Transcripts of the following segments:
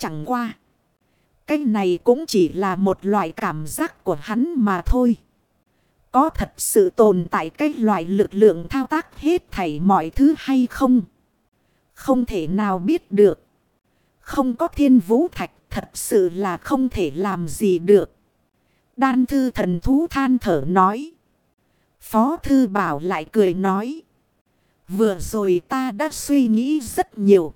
Chẳng qua. Cái này cũng chỉ là một loại cảm giác của hắn mà thôi. Có thật sự tồn tại cái loại lực lượng thao tác hết thảy mọi thứ hay không? Không thể nào biết được. Không có thiên vũ thạch thật sự là không thể làm gì được. Đan thư thần thú than thở nói. Phó thư bảo lại cười nói. Vừa rồi ta đã suy nghĩ rất nhiều.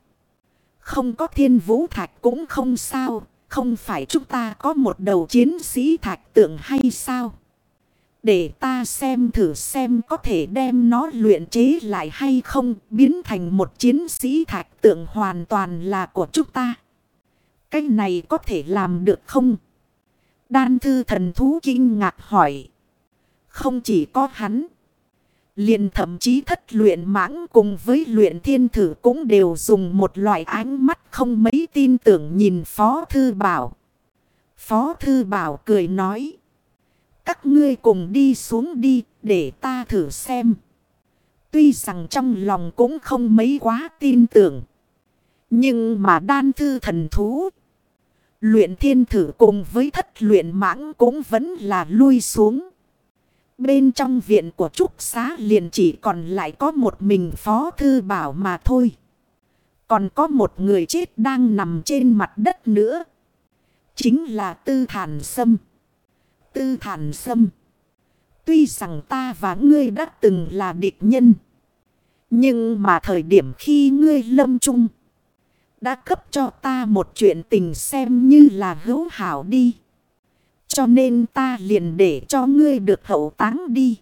Không có thiên vũ thạch cũng không sao. Không phải chúng ta có một đầu chiến sĩ thạch tượng hay sao? Để ta xem thử xem có thể đem nó luyện chế lại hay không. Biến thành một chiến sĩ thạch tượng hoàn toàn là của chúng ta. Cái này có thể làm được không? Đan thư thần thú kinh ngạc hỏi. Không chỉ có hắn. Liền thậm chí thất luyện mãng cùng với luyện thiên thử cũng đều dùng một loại ánh mắt không mấy tin tưởng nhìn Phó Thư Bảo. Phó Thư Bảo cười nói. Các ngươi cùng đi xuống đi, để ta thử xem. Tuy rằng trong lòng cũng không mấy quá tin tưởng. Nhưng mà đan thư thần thú. Luyện thiên thử cùng với thất luyện mãng cũng vẫn là lui xuống. Bên trong viện của Trúc Xá liền chỉ còn lại có một mình Phó Thư Bảo mà thôi. Còn có một người chết đang nằm trên mặt đất nữa. Chính là Tư Thản Sâm. Tư Thản Sâm. Tuy rằng ta và ngươi đã từng là địch nhân. Nhưng mà thời điểm khi ngươi lâm trung. Đã cấp cho ta một chuyện tình xem như là hữu hảo đi. Cho nên ta liền để cho ngươi được hậu táng đi.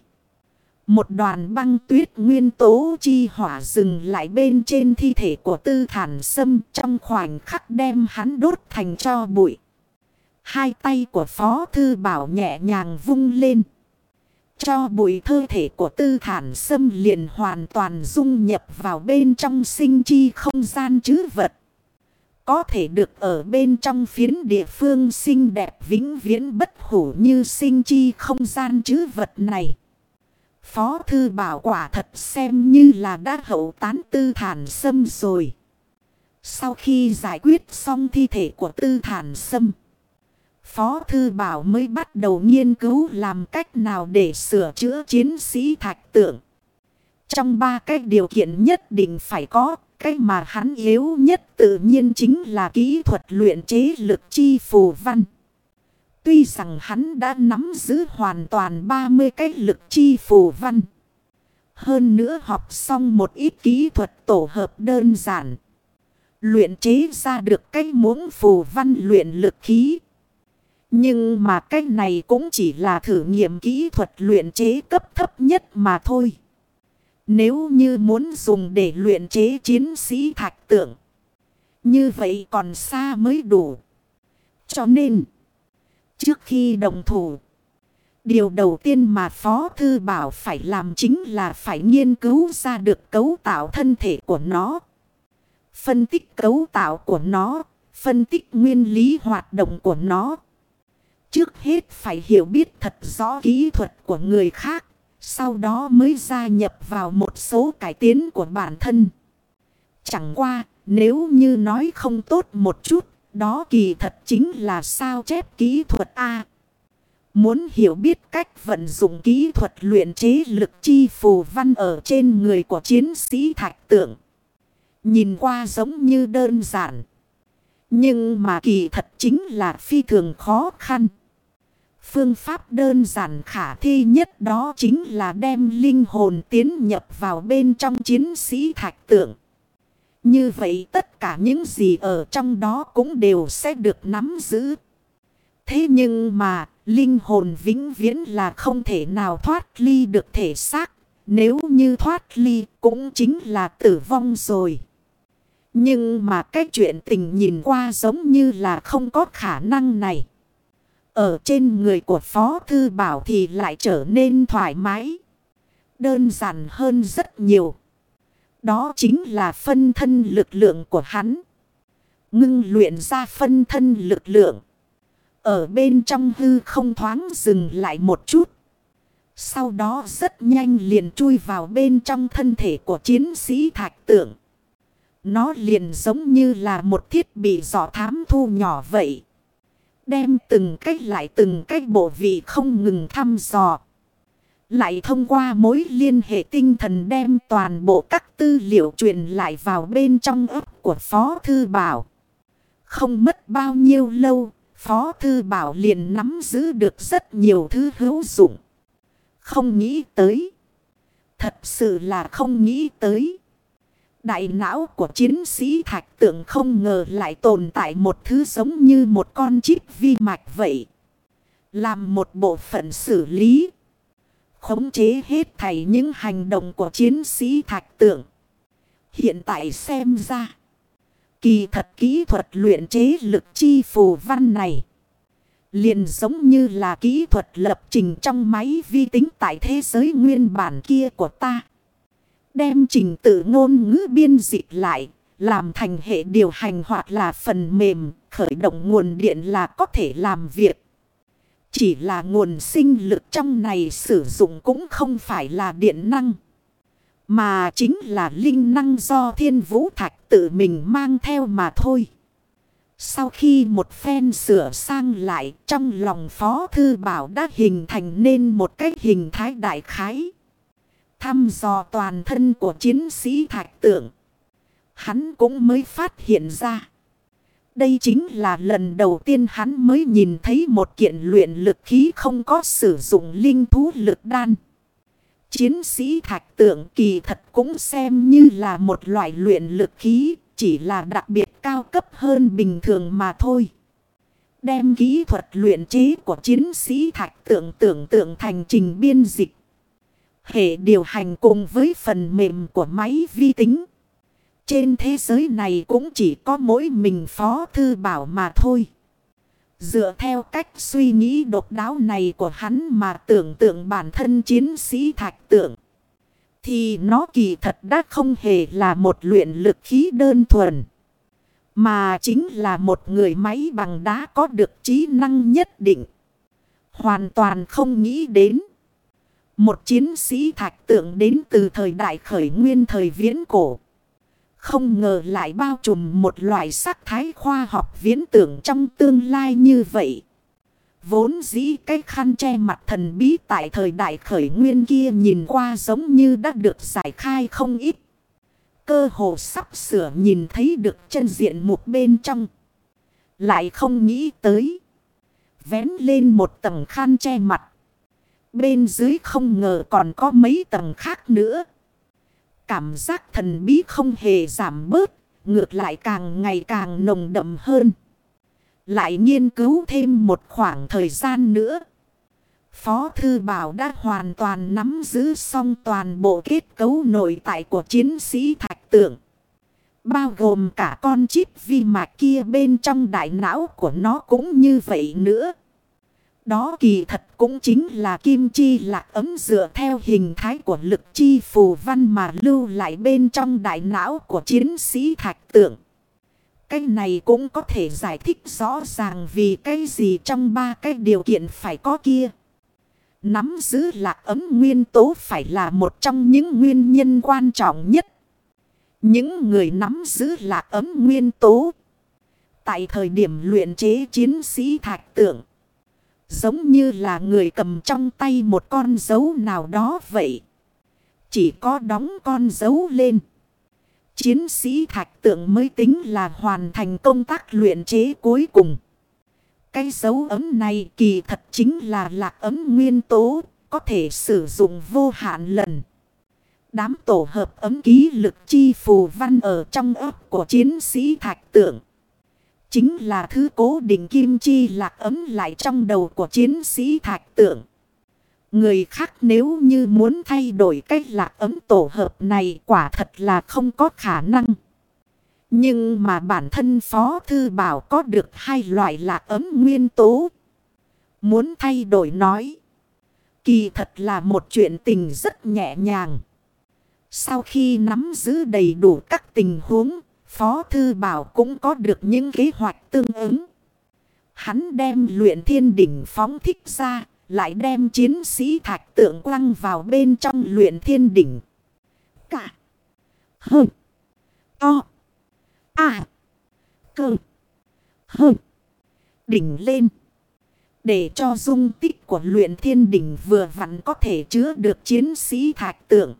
Một đoàn băng tuyết nguyên tố chi hỏa dừng lại bên trên thi thể của tư thản sâm, trong khoảnh khắc đem hắn đốt thành cho bụi. Hai tay của phó thư bảo nhẹ nhàng vung lên. Cho bụi thơ thể của tư thản sâm liền hoàn toàn dung nhập vào bên trong sinh chi không gian chứ vật có thể được ở bên trong phiến địa phương xinh đẹp vĩnh viễn bất hủ như sinh chi không gian chứ vật này. Phó thư bảo quả thật xem như là đã hậu tán tư thản sâm rồi. Sau khi giải quyết xong thi thể của tư thản sâm. Phó thư bảo mới bắt đầu nghiên cứu làm cách nào để sửa chữa chiến sĩ thạch tượng. Trong ba cách điều kiện nhất định phải có cái mà hắn yếu nhất tự nhiên chính là kỹ thuật luyện chế lực chi phù văn. Tuy rằng hắn đã nắm giữ hoàn toàn 30 cái lực chi phù văn. Hơn nữa học xong một ít kỹ thuật tổ hợp đơn giản. Luyện chế ra được cái muỗng phù văn luyện lực khí. Nhưng mà cái này cũng chỉ là thử nghiệm kỹ thuật luyện chế cấp thấp nhất mà thôi. Nếu như muốn dùng để luyện chế chiến sĩ thạch tượng. Như vậy còn xa mới đủ. Cho nên. Trước khi đồng thủ. Điều đầu tiên mà Phó Thư Bảo phải làm chính là phải nghiên cứu ra được cấu tạo thân thể của nó. Phân tích cấu tạo của nó. Phân tích nguyên lý hoạt động của nó. Trước hết phải hiểu biết thật rõ kỹ thuật của người khác. Sau đó mới gia nhập vào một số cải tiến của bản thân. Chẳng qua, nếu như nói không tốt một chút, đó kỳ thật chính là sao chép kỹ thuật A. Muốn hiểu biết cách vận dụng kỹ thuật luyện chế lực chi phù văn ở trên người của chiến sĩ thạch tượng. Nhìn qua giống như đơn giản. Nhưng mà kỳ thật chính là phi thường khó khăn. Phương pháp đơn giản khả thi nhất đó chính là đem linh hồn tiến nhập vào bên trong chiến sĩ thạch tượng. Như vậy tất cả những gì ở trong đó cũng đều sẽ được nắm giữ. Thế nhưng mà, linh hồn vĩnh viễn là không thể nào thoát ly được thể xác. Nếu như thoát ly cũng chính là tử vong rồi. Nhưng mà cái chuyện tình nhìn qua giống như là không có khả năng này. Ở trên người của Phó Thư Bảo thì lại trở nên thoải mái. Đơn giản hơn rất nhiều. Đó chính là phân thân lực lượng của hắn. Ngưng luyện ra phân thân lực lượng. Ở bên trong hư không thoáng dừng lại một chút. Sau đó rất nhanh liền chui vào bên trong thân thể của chiến sĩ thạch tượng. Nó liền giống như là một thiết bị dò thám thu nhỏ vậy. Đem từng cách lại từng cách bộ vị không ngừng thăm dò. Lại thông qua mối liên hệ tinh thần đem toàn bộ các tư liệu truyền lại vào bên trong ấp của Phó Thư Bảo. Không mất bao nhiêu lâu, Phó Thư Bảo liền nắm giữ được rất nhiều thứ hữu dụng. Không nghĩ tới. Thật sự là không nghĩ tới. Đại não của chiến sĩ thạch tượng không ngờ lại tồn tại một thứ giống như một con chip vi mạch vậy. Làm một bộ phận xử lý. Khống chế hết thảy những hành động của chiến sĩ thạch tượng. Hiện tại xem ra. Kỳ thật kỹ thuật luyện chế lực chi phù văn này. Liền giống như là kỹ thuật lập trình trong máy vi tính tại thế giới nguyên bản kia của ta. Đem trình tự ngôn ngữ biên dịch lại, làm thành hệ điều hành hoặc là phần mềm, khởi động nguồn điện là có thể làm việc. Chỉ là nguồn sinh lực trong này sử dụng cũng không phải là điện năng. Mà chính là linh năng do thiên vũ thạch tự mình mang theo mà thôi. Sau khi một phen sửa sang lại trong lòng Phó Thư Bảo đã hình thành nên một cái hình thái đại khái. Thăm dò toàn thân của chiến sĩ thạch tượng. Hắn cũng mới phát hiện ra. Đây chính là lần đầu tiên hắn mới nhìn thấy một kiện luyện lực khí không có sử dụng linh thú lực đan. Chiến sĩ thạch tượng kỳ thật cũng xem như là một loại luyện lực khí, chỉ là đặc biệt cao cấp hơn bình thường mà thôi. Đem kỹ thuật luyện chế của chiến sĩ thạch tượng tưởng tượng thành trình biên dịch. Hệ điều hành cùng với phần mềm của máy vi tính. Trên thế giới này cũng chỉ có mỗi mình Phó Thư Bảo mà thôi. Dựa theo cách suy nghĩ độc đáo này của hắn mà tưởng tượng bản thân chiến sĩ thạch tượng. Thì nó kỳ thật đã không hề là một luyện lực khí đơn thuần. Mà chính là một người máy bằng đá có được trí năng nhất định. Hoàn toàn không nghĩ đến. Một chiến sĩ thạch tượng đến từ thời đại khởi nguyên thời viễn cổ. Không ngờ lại bao trùm một loại sắc thái khoa học viễn tưởng trong tương lai như vậy. Vốn dĩ cái khăn che mặt thần bí tại thời đại khởi nguyên kia nhìn qua giống như đã được giải khai không ít. Cơ hồ sắp sửa nhìn thấy được chân diện một bên trong. Lại không nghĩ tới. Vén lên một tầng khăn che mặt. Bên dưới không ngờ còn có mấy tầng khác nữa. Cảm giác thần bí không hề giảm bớt. Ngược lại càng ngày càng nồng đậm hơn. Lại nghiên cứu thêm một khoảng thời gian nữa. Phó Thư Bảo đã hoàn toàn nắm giữ xong toàn bộ kết cấu nội tại của chiến sĩ thạch tượng. Bao gồm cả con chip vi mạch kia bên trong đại não của nó cũng như vậy nữa. Đó kỳ thật cũng chính là kim chi lạc ấm dựa theo hình thái của lực chi phù văn mà lưu lại bên trong đại não của chiến sĩ thạch tượng. Cái này cũng có thể giải thích rõ ràng vì cái gì trong ba cái điều kiện phải có kia. Nắm giữ lạc ấm nguyên tố phải là một trong những nguyên nhân quan trọng nhất. Những người nắm giữ lạc ấm nguyên tố. Tại thời điểm luyện chế chiến sĩ thạch tượng. Giống như là người cầm trong tay một con dấu nào đó vậy. Chỉ có đóng con dấu lên. Chiến sĩ thạch tượng mới tính là hoàn thành công tác luyện chế cuối cùng. Cái dấu ấm này kỳ thật chính là lạc ấm nguyên tố, có thể sử dụng vô hạn lần. Đám tổ hợp ấm ký lực chi phù văn ở trong ấp của chiến sĩ thạch tượng. Chính là thứ cố định kim chi lạc ấm lại trong đầu của chiến sĩ thạch tượng. Người khác nếu như muốn thay đổi cách lạc ấm tổ hợp này quả thật là không có khả năng. Nhưng mà bản thân Phó Thư Bảo có được hai loại lạc ấm nguyên tố. Muốn thay đổi nói. Kỳ thật là một chuyện tình rất nhẹ nhàng. Sau khi nắm giữ đầy đủ các tình huống, Phó Thư Bảo cũng có được những kế hoạch tương ứng. Hắn đem luyện thiên đỉnh phóng thích ra, lại đem chiến sĩ thạch tượng quăng vào bên trong luyện thiên đỉnh. Cả. Hơn. To. À. Cơ. Hơ. Đỉnh lên. Để cho dung tích của luyện thiên đỉnh vừa vặn có thể chứa được chiến sĩ thạch tượng.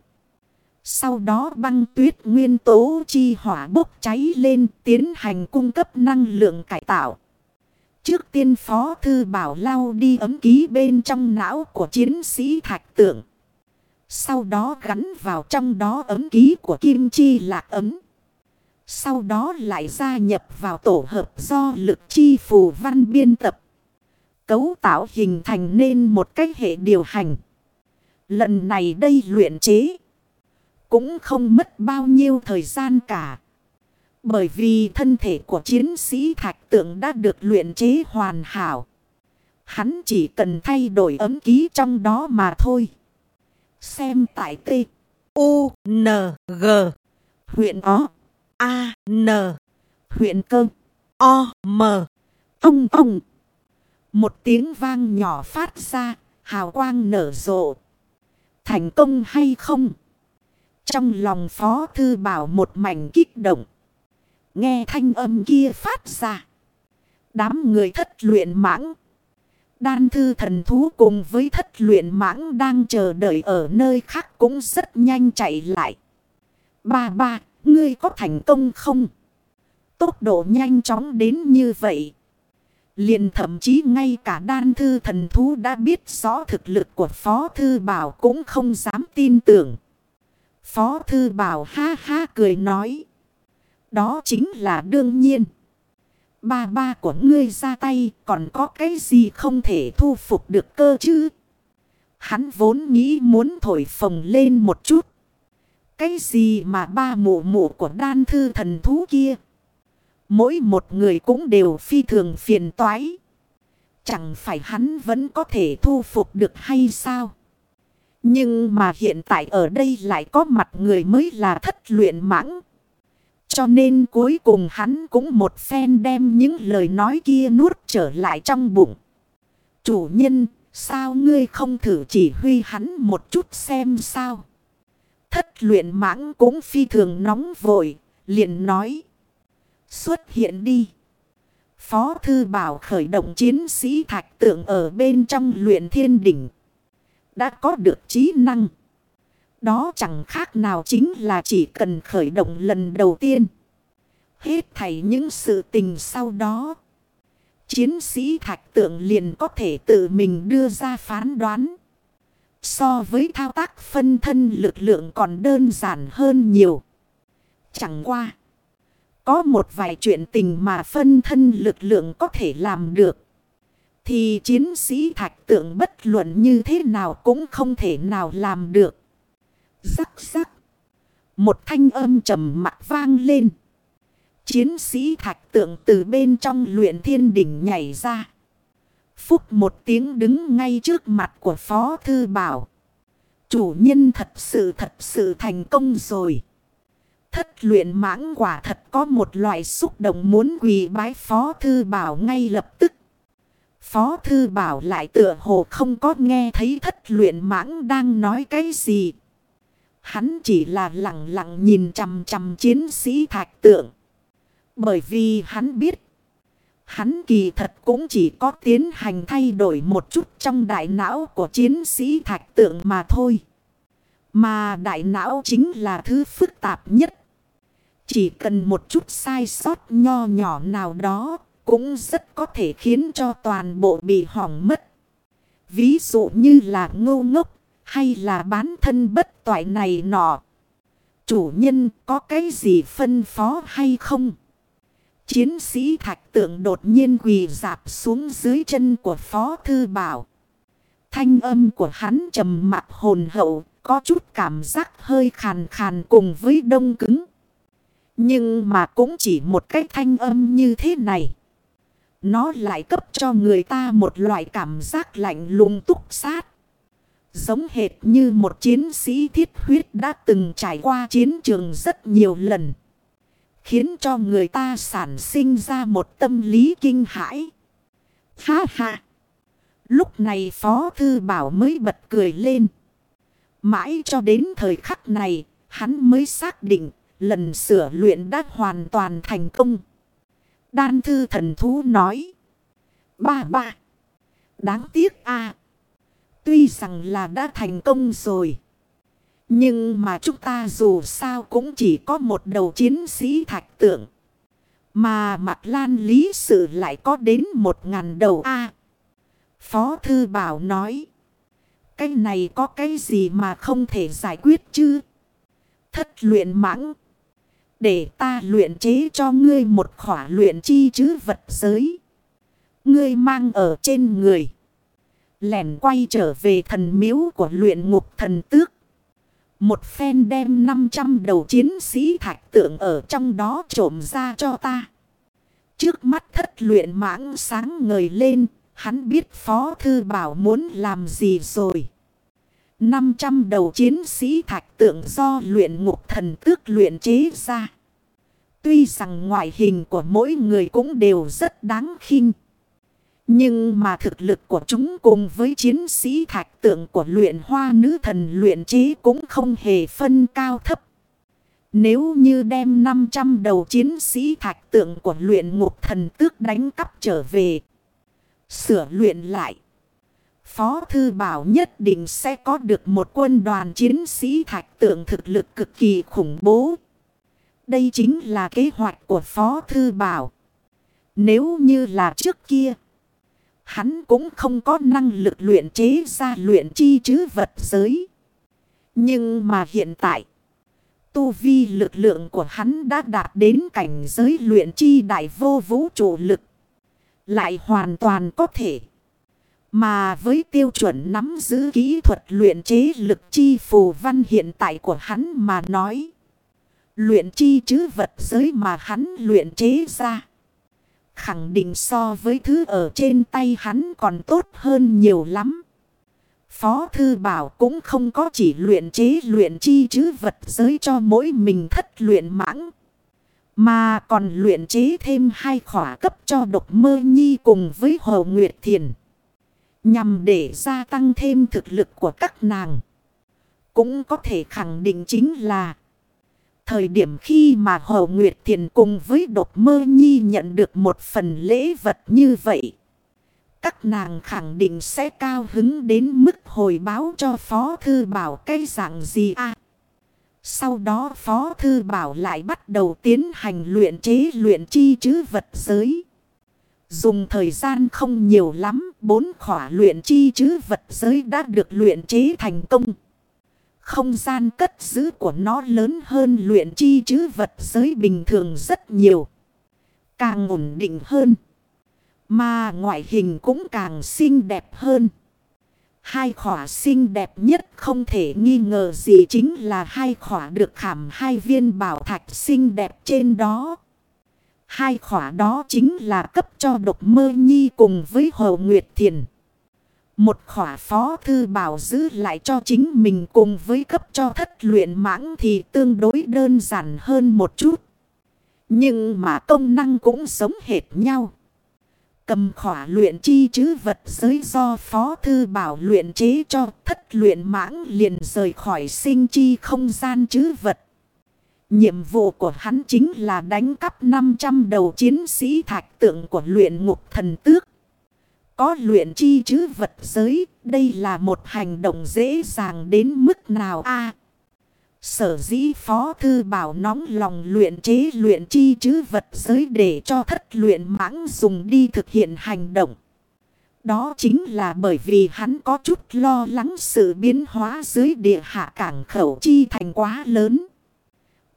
Sau đó băng tuyết nguyên tố chi hỏa bốc cháy lên tiến hành cung cấp năng lượng cải tạo. Trước tiên phó thư bảo lao đi ấm ký bên trong não của chiến sĩ thạch tượng. Sau đó gắn vào trong đó ấm ký của kim chi lạc ấm. Sau đó lại gia nhập vào tổ hợp do lực chi phù văn biên tập. Cấu tạo hình thành nên một cách hệ điều hành. Lần này đây luyện chế. Cũng không mất bao nhiêu thời gian cả. Bởi vì thân thể của chiến sĩ thạch tượng đã được luyện chế hoàn hảo. Hắn chỉ cần thay đổi ấm ký trong đó mà thôi. Xem tại T. U. N. G. Huyện O. A. N. Huyện Cơ. O. M. Ông ông. Một tiếng vang nhỏ phát ra. Hào quang nở rộ. Thành công hay không? Trong lòng Phó Thư Bảo một mảnh kích động. Nghe thanh âm kia phát ra. Đám người thất luyện mãng. Đan thư thần thú cùng với thất luyện mãng đang chờ đợi ở nơi khác cũng rất nhanh chạy lại. Ba ba, ngươi có thành công không? Tốc độ nhanh chóng đến như vậy. Liền thậm chí ngay cả đan thư thần thú đã biết rõ thực lực của Phó Thư Bảo cũng không dám tin tưởng. Phó Thư Bảo ha ha cười nói. Đó chính là đương nhiên. Ba ba của ngươi ra tay còn có cái gì không thể thu phục được cơ chứ? Hắn vốn nghĩ muốn thổi phồng lên một chút. Cái gì mà ba mụ mụ của đan thư thần thú kia? Mỗi một người cũng đều phi thường phiền toái. Chẳng phải hắn vẫn có thể thu phục được hay sao? Nhưng mà hiện tại ở đây lại có mặt người mới là thất luyện mãng. Cho nên cuối cùng hắn cũng một phen đem những lời nói kia nuốt trở lại trong bụng. Chủ nhân, sao ngươi không thử chỉ huy hắn một chút xem sao? Thất luyện mãng cũng phi thường nóng vội, liền nói. Xuất hiện đi. Phó thư bảo khởi động chiến sĩ thạch tượng ở bên trong luyện thiên đỉnh. Đã có được trí năng. Đó chẳng khác nào chính là chỉ cần khởi động lần đầu tiên. Hết thảy những sự tình sau đó. Chiến sĩ thạch tượng liền có thể tự mình đưa ra phán đoán. So với thao tác phân thân lực lượng còn đơn giản hơn nhiều. Chẳng qua. Có một vài chuyện tình mà phân thân lực lượng có thể làm được. Thì chiến sĩ thạch tượng bất luận như thế nào cũng không thể nào làm được. Rắc rắc. Một thanh âm trầm mặt vang lên. Chiến sĩ thạch tượng từ bên trong luyện thiên đỉnh nhảy ra. Phúc một tiếng đứng ngay trước mặt của Phó Thư Bảo. Chủ nhân thật sự thật sự thành công rồi. Thất luyện mãng quả thật có một loại xúc động muốn quỳ bái Phó Thư Bảo ngay lập tức. Phó Thư Bảo lại tựa hồ không có nghe thấy thất luyện mãng đang nói cái gì. Hắn chỉ là lặng lặng nhìn chằm chằm chiến sĩ thạch tượng. Bởi vì hắn biết. Hắn kỳ thật cũng chỉ có tiến hành thay đổi một chút trong đại não của chiến sĩ thạch tượng mà thôi. Mà đại não chính là thứ phức tạp nhất. Chỉ cần một chút sai sót nho nhỏ nào đó cũng rất có thể khiến cho toàn bộ bị hỏng mất. Ví dụ như là ngô ngốc hay là bán thân bất toại này nọ. Chủ nhân có cái gì phân phó hay không? Chiến sĩ thạch tượng đột nhiên quỳ dạp xuống dưới chân của Phó Thư Bảo. Thanh âm của hắn trầm mặt hồn hậu, có chút cảm giác hơi khàn khàn cùng với đông cứng. Nhưng mà cũng chỉ một cái thanh âm như thế này. Nó lại cấp cho người ta một loại cảm giác lạnh lùng túc sát. Giống hệt như một chiến sĩ thiết huyết đã từng trải qua chiến trường rất nhiều lần. Khiến cho người ta sản sinh ra một tâm lý kinh hãi. Ha ha! Lúc này Phó Thư Bảo mới bật cười lên. Mãi cho đến thời khắc này, hắn mới xác định Lần sửa luyện đã hoàn toàn thành công. Đan thư thần thú nói. Ba ba. Đáng tiếc a Tuy rằng là đã thành công rồi. Nhưng mà chúng ta dù sao cũng chỉ có một đầu chiến sĩ thạch tượng. Mà mặt lan lý sự lại có đến một ngàn đầu A. Phó Thư Bảo nói. Cái này có cái gì mà không thể giải quyết chứ? Thất luyện mãng. Để ta luyện chế cho ngươi một khỏa luyện chi chứ vật giới. Ngươi mang ở trên người. Lẻn quay trở về thần miếu của luyện ngục thần tước. Một phen đem 500 đầu chiến sĩ thạch tượng ở trong đó trộm ra cho ta. Trước mắt thất luyện mãng sáng ngời lên, hắn biết Phó Thư Bảo muốn làm gì rồi. 500 đầu chiến sĩ thạch tượng do luyện ngục thần tước luyện chế ra. Tuy rằng ngoại hình của mỗi người cũng đều rất đáng khinh. Nhưng mà thực lực của chúng cùng với chiến sĩ thạch tượng của luyện hoa nữ thần luyện chế cũng không hề phân cao thấp. Nếu như đem 500 đầu chiến sĩ thạch tượng của luyện ngục thần tước đánh cắp trở về. Sửa luyện lại. Phó Thư Bảo nhất định sẽ có được một quân đoàn chiến sĩ thạch tượng thực lực cực kỳ khủng bố. Đây chính là kế hoạch của Phó Thư Bảo. Nếu như là trước kia. Hắn cũng không có năng lực luyện chế ra luyện chi chứ vật giới. Nhưng mà hiện tại. Tu vi lực lượng của hắn đã đạt đến cảnh giới luyện chi đại vô vũ trụ lực. Lại hoàn toàn có thể. Mà với tiêu chuẩn nắm giữ kỹ thuật luyện chế lực chi phù văn hiện tại của hắn mà nói. Luyện chi chứ vật giới mà hắn luyện chế ra. Khẳng định so với thứ ở trên tay hắn còn tốt hơn nhiều lắm. Phó Thư Bảo cũng không có chỉ luyện chế luyện chi chứ vật giới cho mỗi mình thất luyện mãng. Mà còn luyện chế thêm hai khỏa cấp cho độc mơ nhi cùng với Hồ Nguyệt Thiền. Nhằm để gia tăng thêm thực lực của các nàng. Cũng có thể khẳng định chính là Thời điểm khi mà Hồ Nguyệt Thiền cùng với độc mơ nhi nhận được một phần lễ vật như vậy. Các nàng khẳng định sẽ cao hứng đến mức hồi báo cho Phó Thư Bảo cái dạng gì à. Sau đó Phó Thư Bảo lại bắt đầu tiến hành luyện chế luyện chi chứ vật giới. Dùng thời gian không nhiều lắm, bốn khỏa luyện chi chứ vật giới đã được luyện chế thành công. Không gian cất giữ của nó lớn hơn luyện chi chứ vật giới bình thường rất nhiều. Càng ổn định hơn. Mà ngoại hình cũng càng xinh đẹp hơn. Hai khỏa xinh đẹp nhất không thể nghi ngờ gì chính là hai khỏa được khảm hai viên bảo thạch xinh đẹp trên đó. Hai khỏa đó chính là cấp cho độc mơ nhi cùng với Hồ Nguyệt Thiền. Một khỏa phó thư bảo giữ lại cho chính mình cùng với cấp cho thất luyện mãng thì tương đối đơn giản hơn một chút. Nhưng mà công năng cũng sống hệt nhau. Cầm khỏa luyện chi chứ vật giới do phó thư bảo luyện chế cho thất luyện mãng liền rời khỏi sinh chi không gian chứ vật. Nhiệm vụ của hắn chính là đánh cắp 500 đầu chiến sĩ thạch tượng của luyện ngục thần tước. Có luyện chi chứ vật giới, đây là một hành động dễ dàng đến mức nào a Sở dĩ Phó Thư Bảo nóng lòng luyện chế luyện chi chứ vật giới để cho thất luyện mãng dùng đi thực hiện hành động. Đó chính là bởi vì hắn có chút lo lắng sự biến hóa dưới địa hạ cảng khẩu chi thành quá lớn.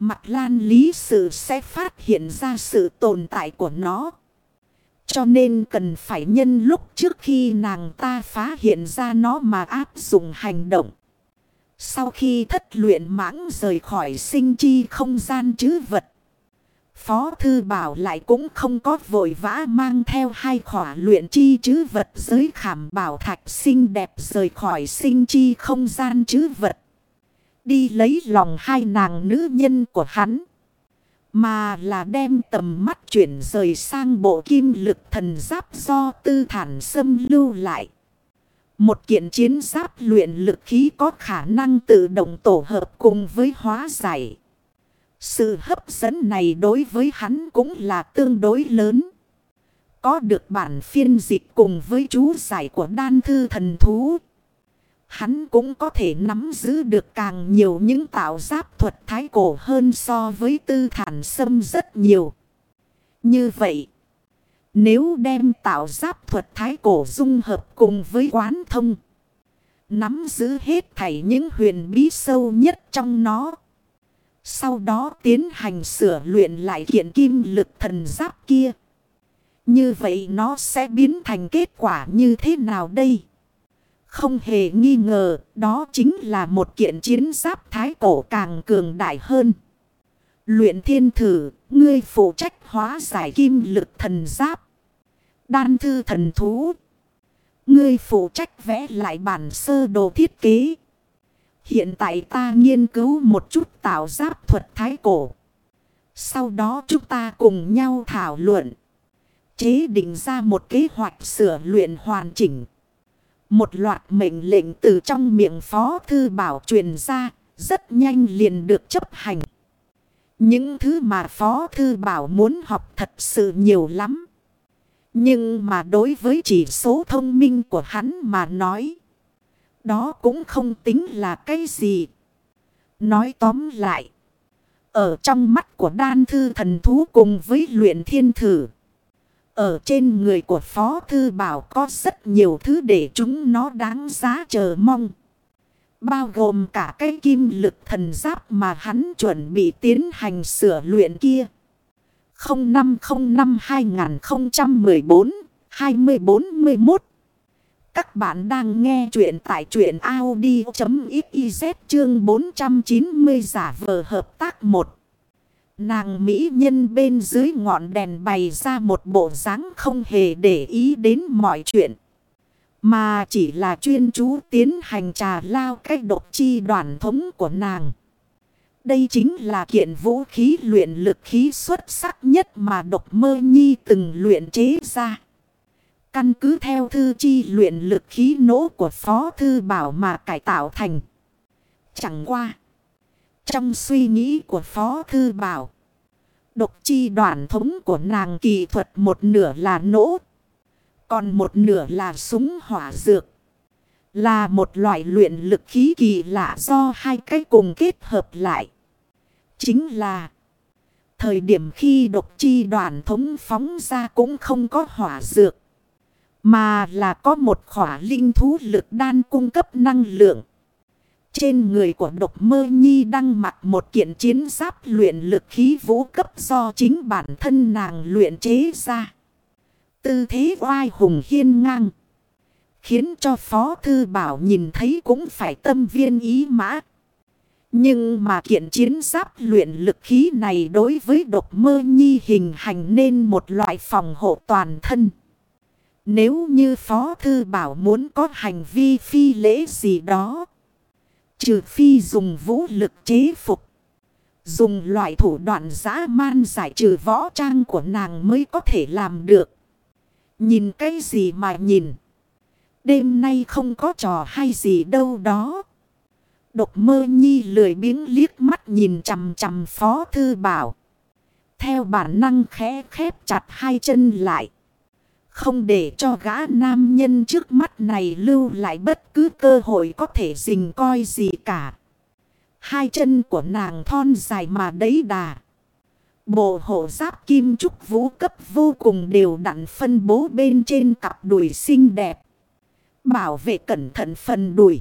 Mặt lan lý sự sẽ phát hiện ra sự tồn tại của nó. Cho nên cần phải nhân lúc trước khi nàng ta phá hiện ra nó mà áp dụng hành động. Sau khi thất luyện mãng rời khỏi sinh chi không gian chứ vật. Phó Thư Bảo lại cũng không có vội vã mang theo hai khỏa luyện chi chứ vật giới khảm bảo thạch xinh đẹp rời khỏi sinh chi không gian chứ vật. Đi lấy lòng hai nàng nữ nhân của hắn. Mà là đem tầm mắt chuyển rời sang bộ kim lực thần giáp do tư thản xâm lưu lại. Một kiện chiến giáp luyện lực khí có khả năng tự động tổ hợp cùng với hóa giải. Sự hấp dẫn này đối với hắn cũng là tương đối lớn. Có được bản phiên dịch cùng với chú giải của đan thư thần thú. Hắn cũng có thể nắm giữ được càng nhiều những tạo giáp thuật thái cổ hơn so với tư thản sâm rất nhiều. Như vậy, nếu đem tạo giáp thuật thái cổ dung hợp cùng với quán thông, nắm giữ hết thảy những huyền bí sâu nhất trong nó. Sau đó tiến hành sửa luyện lại kiện kim lực thần giáp kia. Như vậy nó sẽ biến thành kết quả như thế nào đây? Không hề nghi ngờ, đó chính là một kiện chiến giáp thái cổ càng cường đại hơn. Luyện thiên thử, ngươi phụ trách hóa giải kim lực thần giáp. Đan thư thần thú. Ngươi phụ trách vẽ lại bản sơ đồ thiết kế. Hiện tại ta nghiên cứu một chút tạo giáp thuật thái cổ. Sau đó chúng ta cùng nhau thảo luận. Chế định ra một kế hoạch sửa luyện hoàn chỉnh. Một loạt mệnh lệnh từ trong miệng phó thư bảo truyền ra. Rất nhanh liền được chấp hành. Những thứ mà phó thư bảo muốn học thật sự nhiều lắm. Nhưng mà đối với chỉ số thông minh của hắn mà nói. Đó cũng không tính là cái gì. Nói tóm lại. Ở trong mắt của đan thư thần thú cùng với luyện thiên thử. Ở trên người của Phó Thư Bảo có rất nhiều thứ để chúng nó đáng giá chờ mong. Bao gồm cả cái kim lực thần giáp mà hắn chuẩn bị tiến hành sửa luyện kia. 0505-2014-2041 Các bạn đang nghe chuyện tại truyện Audi.xyz chương 490 giả vờ hợp tác 1. Nàng mỹ nhân bên dưới ngọn đèn bày ra một bộ dáng không hề để ý đến mọi chuyện. Mà chỉ là chuyên chú tiến hành trà lao cách độc chi đoàn thống của nàng. Đây chính là kiện vũ khí luyện lực khí xuất sắc nhất mà độc mơ nhi từng luyện chế ra. Căn cứ theo thư chi luyện lực khí nỗ của Phó Thư Bảo mà cải tạo thành. Chẳng qua. Trong suy nghĩ của Phó Thư Bảo. Độc chi đoạn thống của nàng kỳ thuật một nửa là nỗ. Còn một nửa là súng hỏa dược. Là một loại luyện lực khí kỳ lạ do hai cái cùng kết hợp lại. Chính là, thời điểm khi độc chi đoàn thống phóng ra cũng không có hỏa dược. Mà là có một khỏa linh thú lực đan cung cấp năng lượng. Trên người của độc mơ nhi đang mặc một kiện chiến giáp luyện lực khí vũ cấp do chính bản thân nàng luyện chế ra. Tư thế oai hùng hiên ngang. Khiến cho Phó Thư Bảo nhìn thấy cũng phải tâm viên ý mã. Nhưng mà kiện chiến giáp luyện lực khí này đối với độc mơ nhi hình hành nên một loại phòng hộ toàn thân. Nếu như Phó Thư Bảo muốn có hành vi phi lễ gì đó. Trừ phi dùng vũ lực chế phục. Dùng loại thủ đoạn dã man giải trừ võ trang của nàng mới có thể làm được. Nhìn cái gì mà nhìn. Đêm nay không có trò hay gì đâu đó. Độc mơ nhi lười biếng liếc mắt nhìn chằm chằm phó thư bảo. Theo bản năng khẽ khép chặt hai chân lại. Không để cho gã nam nhân trước mắt này lưu lại bất cứ cơ hội có thể dình coi gì cả. Hai chân của nàng thon dài mà đấy đà. Bộ hộ giáp kim trúc vũ cấp vô cùng đều đặn phân bố bên trên cặp đùi xinh đẹp. Bảo vệ cẩn thận phần đùi.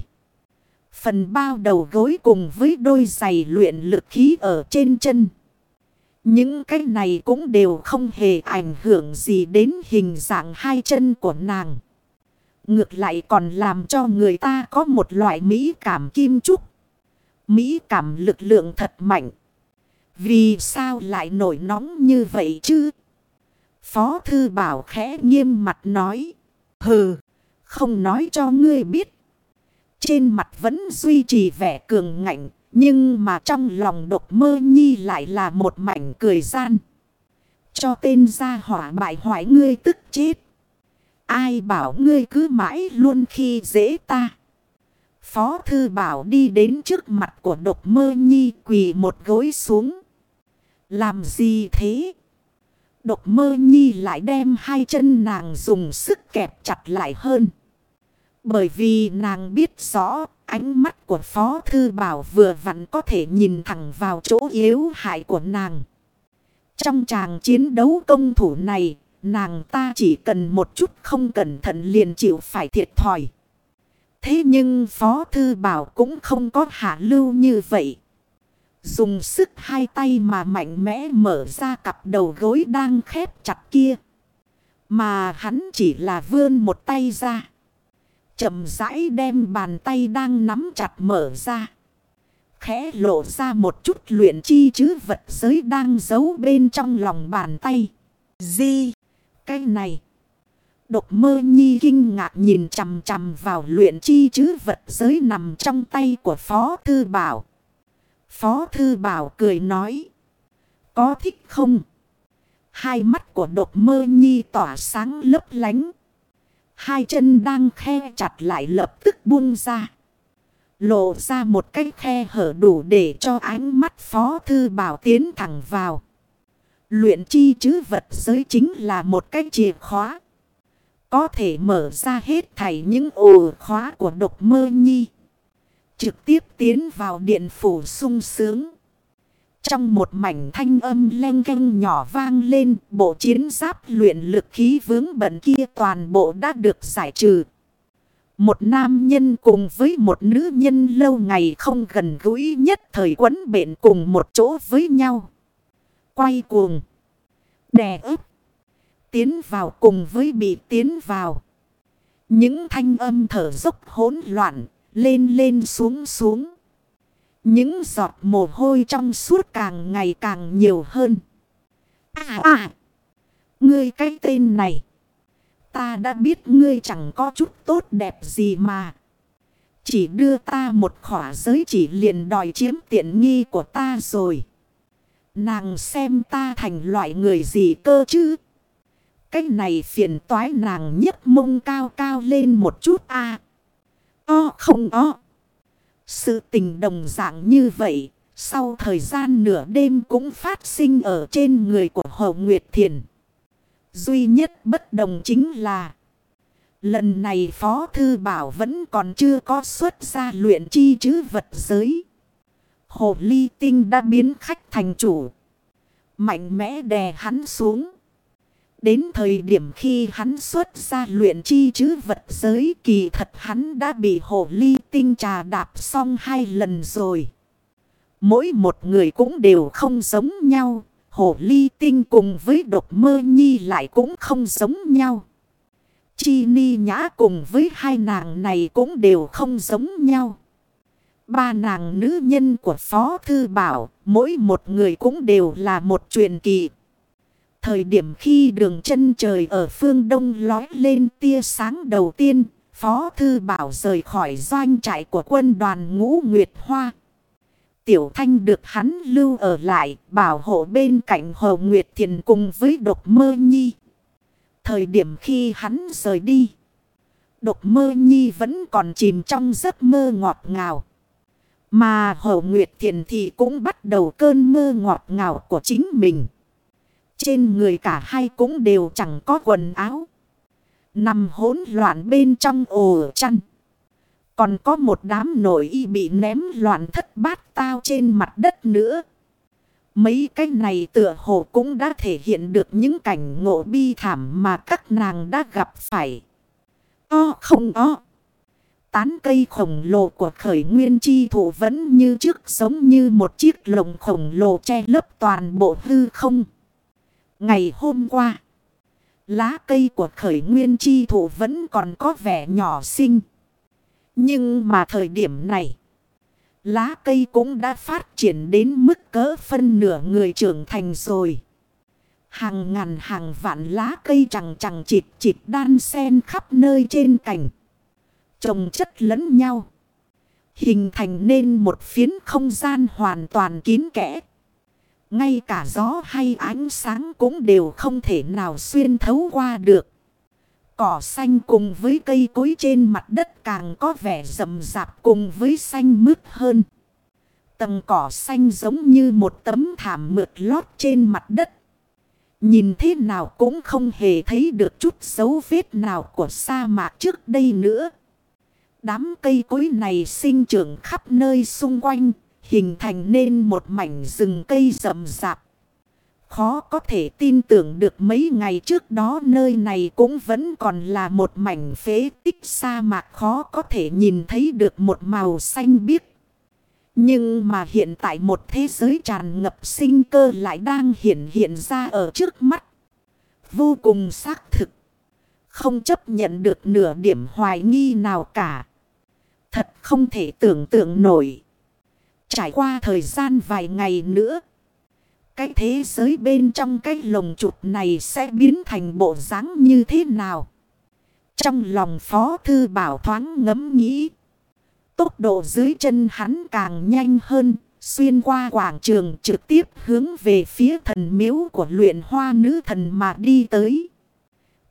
Phần bao đầu gối cùng với đôi giày luyện lực khí ở trên chân. Những cái này cũng đều không hề ảnh hưởng gì đến hình dạng hai chân của nàng. Ngược lại còn làm cho người ta có một loại mỹ cảm kim trúc. Mỹ cảm lực lượng thật mạnh. Vì sao lại nổi nóng như vậy chứ? Phó thư bảo khẽ nghiêm mặt nói. Hừ, không nói cho ngươi biết. Trên mặt vẫn duy trì vẻ cường ngạnh. Nhưng mà trong lòng độc mơ nhi lại là một mảnh cười gian. Cho tên ra hỏa bại hoại ngươi tức chết. Ai bảo ngươi cứ mãi luôn khi dễ ta. Phó thư bảo đi đến trước mặt của độc mơ nhi quỳ một gối xuống. Làm gì thế? Độc mơ nhi lại đem hai chân nàng dùng sức kẹp chặt lại hơn. Bởi vì nàng biết rõ ánh mắt của Phó Thư Bảo vừa vặn có thể nhìn thẳng vào chỗ yếu hại của nàng. Trong tràng chiến đấu công thủ này, nàng ta chỉ cần một chút không cẩn thận liền chịu phải thiệt thòi. Thế nhưng Phó Thư Bảo cũng không có hạ lưu như vậy. Dùng sức hai tay mà mạnh mẽ mở ra cặp đầu gối đang khép chặt kia. Mà hắn chỉ là vươn một tay ra chậm rãi đem bàn tay đang nắm chặt mở ra. Khẽ lộ ra một chút luyện chi chứ vật giới đang giấu bên trong lòng bàn tay. di, Cái này. Độc mơ nhi kinh ngạc nhìn chằm chằm vào luyện chi chứ vật giới nằm trong tay của Phó Thư Bảo. Phó Thư Bảo cười nói. Có thích không? Hai mắt của độc mơ nhi tỏa sáng lấp lánh. Hai chân đang khe chặt lại lập tức buông ra. Lộ ra một cái khe hở đủ để cho ánh mắt Phó Thư Bảo tiến thẳng vào. Luyện chi chứ vật giới chính là một cái chìa khóa. Có thể mở ra hết thảy những ổ khóa của độc mơ nhi. Trực tiếp tiến vào điện phủ sung sướng. Trong một mảnh thanh âm len canh nhỏ vang lên, bộ chiến giáp luyện lực khí vướng bẩn kia toàn bộ đã được giải trừ. Một nam nhân cùng với một nữ nhân lâu ngày không gần gũi nhất thời quấn bệnh cùng một chỗ với nhau. Quay cuồng. Đè ức. Tiến vào cùng với bị tiến vào. Những thanh âm thở dốc hỗn loạn lên lên xuống xuống. Những giọt mồ hôi trong suốt càng ngày càng nhiều hơn. À à! Ngươi cái tên này. Ta đã biết ngươi chẳng có chút tốt đẹp gì mà. Chỉ đưa ta một khỏa giới chỉ liền đòi chiếm tiện nghi của ta rồi. Nàng xem ta thành loại người gì cơ chứ. Cái này phiền toái nàng nhấc mông cao cao lên một chút a O không o. Sự tình đồng dạng như vậy. Sau thời gian nửa đêm cũng phát sinh ở trên người của Hồ Nguyệt Thiền. Duy nhất bất đồng chính là. Lần này Phó Thư Bảo vẫn còn chưa có xuất ra luyện chi chứ vật giới. Hồ Ly Tinh đã biến khách thành chủ. Mạnh mẽ đè hắn xuống. Đến thời điểm khi hắn xuất ra luyện chi chứ vật giới kỳ thật hắn đã bị hồ ly tinh trà đạp xong hai lần rồi. Mỗi một người cũng đều không giống nhau. Hồ ly tinh cùng với độc mơ nhi lại cũng không giống nhau. Chi ni nhã cùng với hai nàng này cũng đều không giống nhau. Ba nàng nữ nhân của Phó Thư Bảo, mỗi một người cũng đều là một truyền kỳ. Thời điểm khi đường chân trời ở phương đông lói lên tia sáng đầu tiên, Phó Thư Bảo rời khỏi doanh trại của quân đoàn ngũ Nguyệt Hoa. Tiểu Thanh được hắn lưu ở lại, bảo hộ bên cạnh Hồ Nguyệt Thiền cùng với Độc Mơ Nhi. Thời điểm khi hắn rời đi, Độc Mơ Nhi vẫn còn chìm trong giấc mơ ngọt ngào. Mà Hồ Nguyệt Thiền thì cũng bắt đầu cơn mơ ngọt ngào của chính mình. Trên người cả hai cũng đều chẳng có quần áo. Nằm hỗn loạn bên trong ổ chăn. Còn có một đám nổi y bị ném loạn thất bát tao trên mặt đất nữa. Mấy cái này tựa hồ cũng đã thể hiện được những cảnh ngộ bi thảm mà các nàng đã gặp phải. O không o. Tán cây khổng lồ của khởi nguyên chi thủ vẫn như trước giống như một chiếc lồng khổng lồ che lấp toàn bộ hư không. Ngày hôm qua, lá cây của khởi nguyên chi thủ vẫn còn có vẻ nhỏ xinh. Nhưng mà thời điểm này, lá cây cũng đã phát triển đến mức cỡ phân nửa người trưởng thành rồi. Hàng ngàn hàng vạn lá cây chẳng chẳng chịt chịt đan sen khắp nơi trên cành. Trồng chất lẫn nhau. Hình thành nên một phiến không gian hoàn toàn kín kẽ. Ngay cả gió hay ánh sáng cũng đều không thể nào xuyên thấu qua được. Cỏ xanh cùng với cây cối trên mặt đất càng có vẻ rậm rạp cùng với xanh mướt hơn. tầng cỏ xanh giống như một tấm thảm mượt lót trên mặt đất. Nhìn thế nào cũng không hề thấy được chút dấu vết nào của sa mạc trước đây nữa. Đám cây cối này sinh trưởng khắp nơi xung quanh, hình thành nên một mảnh rừng cây rậm rạp. Khó có thể tin tưởng được mấy ngày trước đó nơi này cũng vẫn còn là một mảnh phế tích sa mạc khó có thể nhìn thấy được một màu xanh biếc. Nhưng mà hiện tại một thế giới tràn ngập sinh cơ lại đang hiện hiện ra ở trước mắt. Vô cùng xác thực. Không chấp nhận được nửa điểm hoài nghi nào cả. Thật không thể tưởng tượng nổi. Trải qua thời gian vài ngày nữa. Cái thế giới bên trong cái lồng chuột này sẽ biến thành bộ dáng như thế nào? Trong lòng Phó Thư Bảo thoáng ngẫm nghĩ. Tốc độ dưới chân hắn càng nhanh hơn. Xuyên qua quảng trường trực tiếp hướng về phía thần miếu của luyện hoa nữ thần mà đi tới.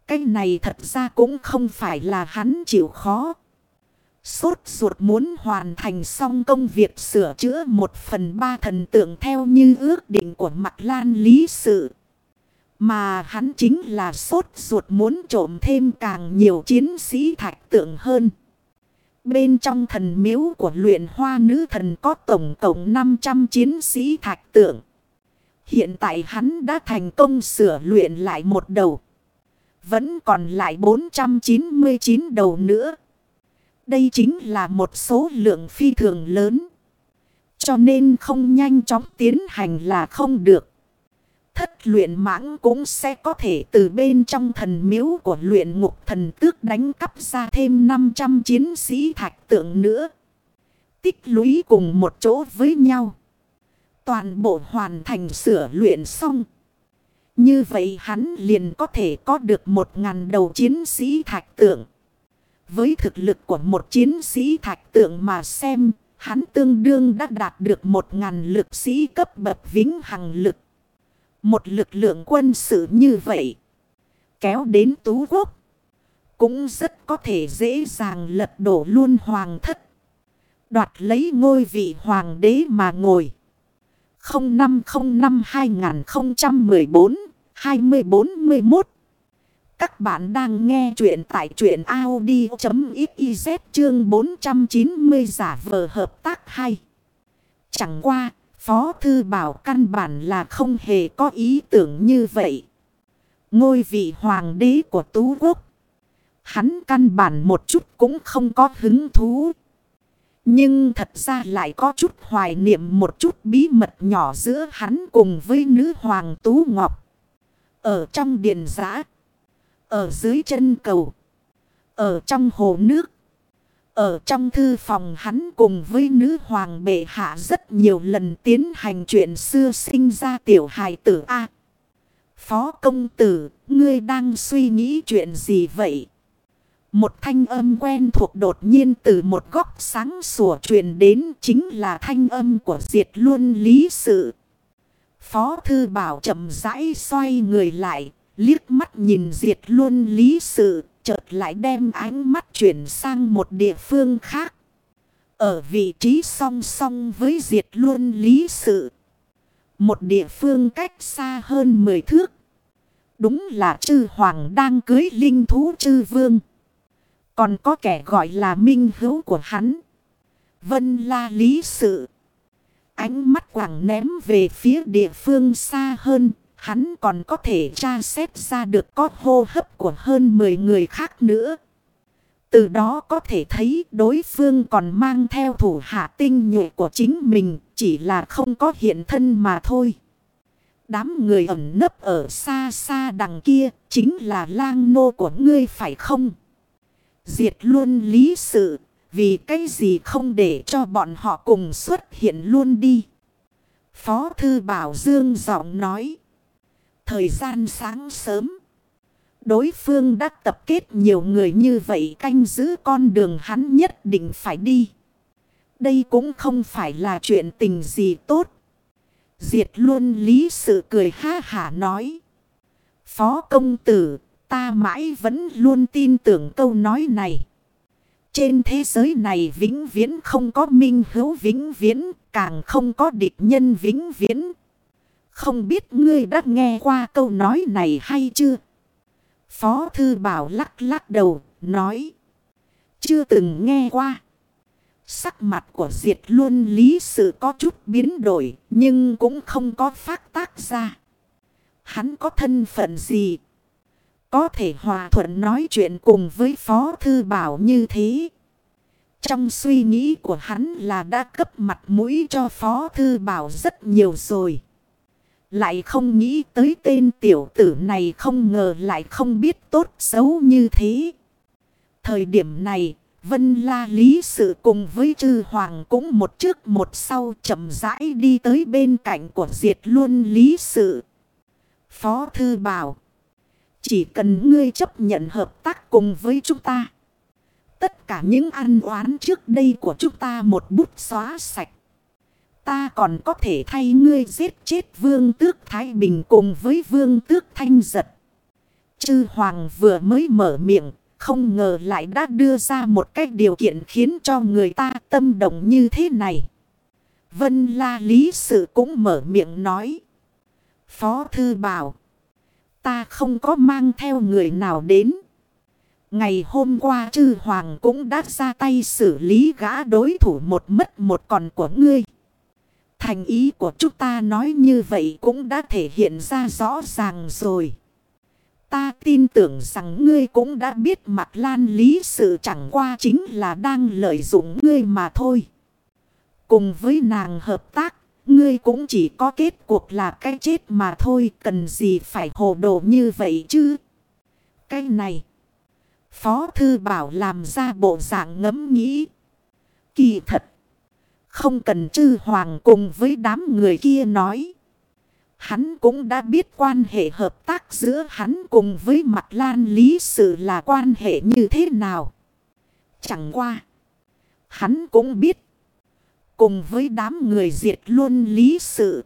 Cái này thật ra cũng không phải là hắn chịu khó. Sốt ruột muốn hoàn thành xong công việc sửa chữa một phần ba thần tượng theo như ước định của mặt lan lý sự. Mà hắn chính là sốt ruột muốn trộm thêm càng nhiều chiến sĩ thạch tượng hơn. Bên trong thần miếu của luyện hoa nữ thần có tổng cộng 500 chiến sĩ thạch tượng. Hiện tại hắn đã thành công sửa luyện lại một đầu. Vẫn còn lại 499 đầu nữa. Đây chính là một số lượng phi thường lớn. Cho nên không nhanh chóng tiến hành là không được. Thất luyện mãng cũng sẽ có thể từ bên trong thần miếu của luyện ngục thần tước đánh cắp ra thêm 500 chiến sĩ thạch tượng nữa. Tích lũy cùng một chỗ với nhau. Toàn bộ hoàn thành sửa luyện xong. Như vậy hắn liền có thể có được một ngàn đầu chiến sĩ thạch tượng. Với thực lực của một chiến sĩ thạch tượng mà xem, hắn tương đương đã đạt được một ngàn lực sĩ cấp bậc vĩnh hằng lực. Một lực lượng quân sự như vậy, kéo đến tú quốc, cũng rất có thể dễ dàng lật đổ luôn hoàng thất. Đoạt lấy ngôi vị hoàng đế mà ngồi. 0505 2014 2041 các bạn đang nghe chuyện tại chuyện Audi.xyz chương 490 giả vờ hợp tác hay. Chẳng qua, Phó Thư Bảo căn bản là không hề có ý tưởng như vậy. Ngôi vị hoàng đế của Tú Quốc. Hắn căn bản một chút cũng không có hứng thú. Nhưng thật ra lại có chút hoài niệm một chút bí mật nhỏ giữa hắn cùng với nữ hoàng Tú Ngọc. Ở trong điện giã. Ở dưới chân cầu. Ở trong hồ nước. Ở trong thư phòng hắn cùng với nữ hoàng bệ hạ rất nhiều lần tiến hành chuyện xưa sinh ra tiểu hài tử A. Phó công tử, ngươi đang suy nghĩ chuyện gì vậy? Một thanh âm quen thuộc đột nhiên từ một góc sáng sủa truyền đến chính là thanh âm của diệt luôn lý sự. Phó thư bảo chậm rãi xoay người lại, Liếc mắt nhìn diệt luôn lý sự, chợt lại đem ánh mắt chuyển sang một địa phương khác. Ở vị trí song song với diệt luôn lý sự. Một địa phương cách xa hơn 10 thước. Đúng là chư hoàng đang cưới linh thú chư vương. Còn có kẻ gọi là minh hữu của hắn. Vân la lý sự. Ánh mắt quảng ném về phía địa phương xa hơn Hắn còn có thể tra xét ra được có hô hấp của hơn 10 người khác nữa. Từ đó có thể thấy đối phương còn mang theo thủ hạ tinh nhuệ của chính mình, chỉ là không có hiện thân mà thôi. Đám người ẩn nấp ở xa xa đằng kia chính là lang nô của ngươi phải không? Diệt luôn lý sự, vì cái gì không để cho bọn họ cùng xuất hiện luôn đi. Phó thư bảo dương giọng nói. Thời gian sáng sớm. Đối phương đã tập kết nhiều người như vậy canh giữ con đường hắn nhất định phải đi. Đây cũng không phải là chuyện tình gì tốt. Diệt luôn lý sự cười ha hả nói. Phó công tử, ta mãi vẫn luôn tin tưởng câu nói này. Trên thế giới này vĩnh viễn không có minh hữu vĩnh viễn, càng không có địch nhân vĩnh viễn. Không biết ngươi đã nghe qua câu nói này hay chưa? Phó Thư Bảo lắc lắc đầu, nói. Chưa từng nghe qua. Sắc mặt của Diệt luôn lý sự có chút biến đổi, nhưng cũng không có phát tác ra. Hắn có thân phận gì? Có thể hòa thuận nói chuyện cùng với Phó Thư Bảo như thế. Trong suy nghĩ của hắn là đã cấp mặt mũi cho Phó Thư Bảo rất nhiều rồi. Lại không nghĩ tới tên tiểu tử này không ngờ lại không biết tốt xấu như thế. Thời điểm này, Vân La Lý Sự cùng với Trư Hoàng cũng một trước một sau chậm rãi đi tới bên cạnh của Diệt Luân Lý Sự. Phó Thư bảo, chỉ cần ngươi chấp nhận hợp tác cùng với chúng ta. Tất cả những ăn oán trước đây của chúng ta một bút xóa sạch. Ta còn có thể thay ngươi giết chết vương tước Thái Bình cùng với vương tước Thanh Giật. Chư Hoàng vừa mới mở miệng, không ngờ lại đã đưa ra một cách điều kiện khiến cho người ta tâm động như thế này. Vân La Lý Sự cũng mở miệng nói. Phó Thư bảo, ta không có mang theo người nào đến. Ngày hôm qua chư Hoàng cũng đã ra tay xử lý gã đối thủ một mất một còn của ngươi. Thành ý của chúng ta nói như vậy cũng đã thể hiện ra rõ ràng rồi. Ta tin tưởng rằng ngươi cũng đã biết mặt lan lý sự chẳng qua chính là đang lợi dụng ngươi mà thôi. Cùng với nàng hợp tác, ngươi cũng chỉ có kết cuộc là cái chết mà thôi, cần gì phải hồ đồ như vậy chứ. Cái này, Phó Thư Bảo làm ra bộ dạng ngẫm nghĩ. Kỳ thật. Không cần chư hoàng cùng với đám người kia nói. Hắn cũng đã biết quan hệ hợp tác giữa hắn cùng với mặt lan lý sự là quan hệ như thế nào. Chẳng qua. Hắn cũng biết. Cùng với đám người diệt luôn lý sự.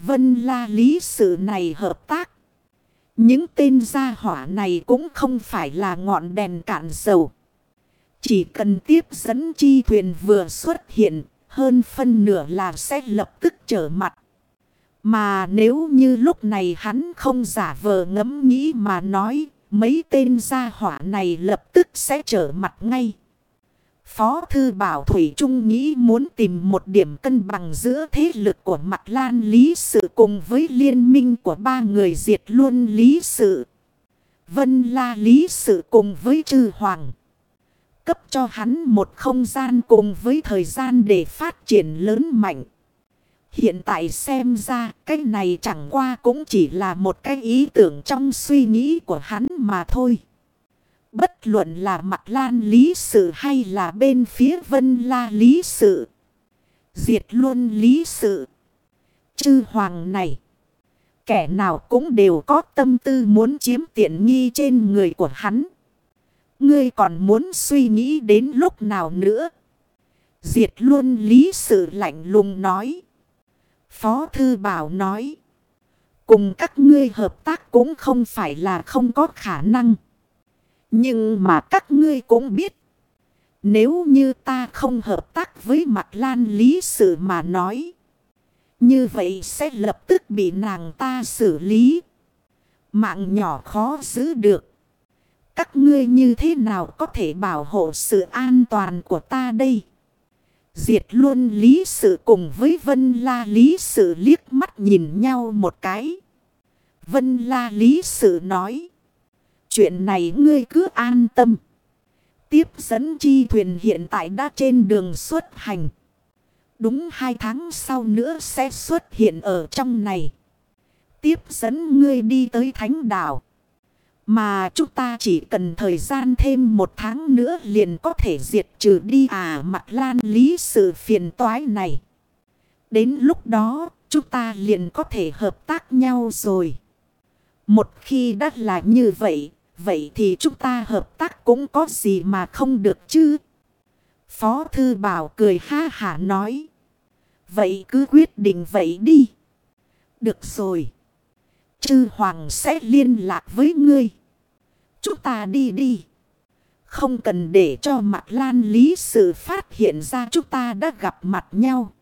Vân la lý sự này hợp tác. Những tên gia hỏa này cũng không phải là ngọn đèn cạn dầu. Chỉ cần tiếp dẫn chi thuyền vừa xuất hiện hơn phân nửa là sẽ lập tức trở mặt. Mà nếu như lúc này hắn không giả vờ ngẫm nghĩ mà nói, mấy tên gia hỏa này lập tức sẽ trở mặt ngay. Phó Thư Bảo Thủy Trung nghĩ muốn tìm một điểm cân bằng giữa thế lực của mặt lan lý sự cùng với liên minh của ba người diệt luôn lý sự. Vân la lý sự cùng với trư hoàng cấp cho hắn một không gian cùng với thời gian để phát triển lớn mạnh. Hiện tại xem ra, cái này chẳng qua cũng chỉ là một cái ý tưởng trong suy nghĩ của hắn mà thôi. Bất luận là mặt lan lý sự hay là bên phía vân la lý sự. Diệt luôn lý sự. Chư hoàng này. Kẻ nào cũng đều có tâm tư muốn chiếm tiện nghi trên người của hắn. Ngươi còn muốn suy nghĩ đến lúc nào nữa? Diệt luôn lý sự lạnh lùng nói. Phó Thư Bảo nói. Cùng các ngươi hợp tác cũng không phải là không có khả năng. Nhưng mà các ngươi cũng biết. Nếu như ta không hợp tác với mặt lan lý sự mà nói. Như vậy sẽ lập tức bị nàng ta xử lý. Mạng nhỏ khó giữ được. Các ngươi như thế nào có thể bảo hộ sự an toàn của ta đây? Diệt luôn lý sự cùng với Vân La lý sự liếc mắt nhìn nhau một cái. Vân La lý sự nói. Chuyện này ngươi cứ an tâm. Tiếp dẫn chi thuyền hiện tại đã trên đường xuất hành. Đúng hai tháng sau nữa sẽ xuất hiện ở trong này. Tiếp dẫn ngươi đi tới thánh đảo. Mà chúng ta chỉ cần thời gian thêm một tháng nữa liền có thể diệt trừ đi à mặt lan lý sự phiền toái này. Đến lúc đó chúng ta liền có thể hợp tác nhau rồi. Một khi đã là như vậy, vậy thì chúng ta hợp tác cũng có gì mà không được chứ? Phó Thư Bảo cười ha hả nói. Vậy cứ quyết định vậy đi. Được rồi. Chư Hoàng sẽ liên lạc với ngươi. Chúng ta đi đi. Không cần để cho mặt lan lý sự phát hiện ra chúng ta đã gặp mặt nhau.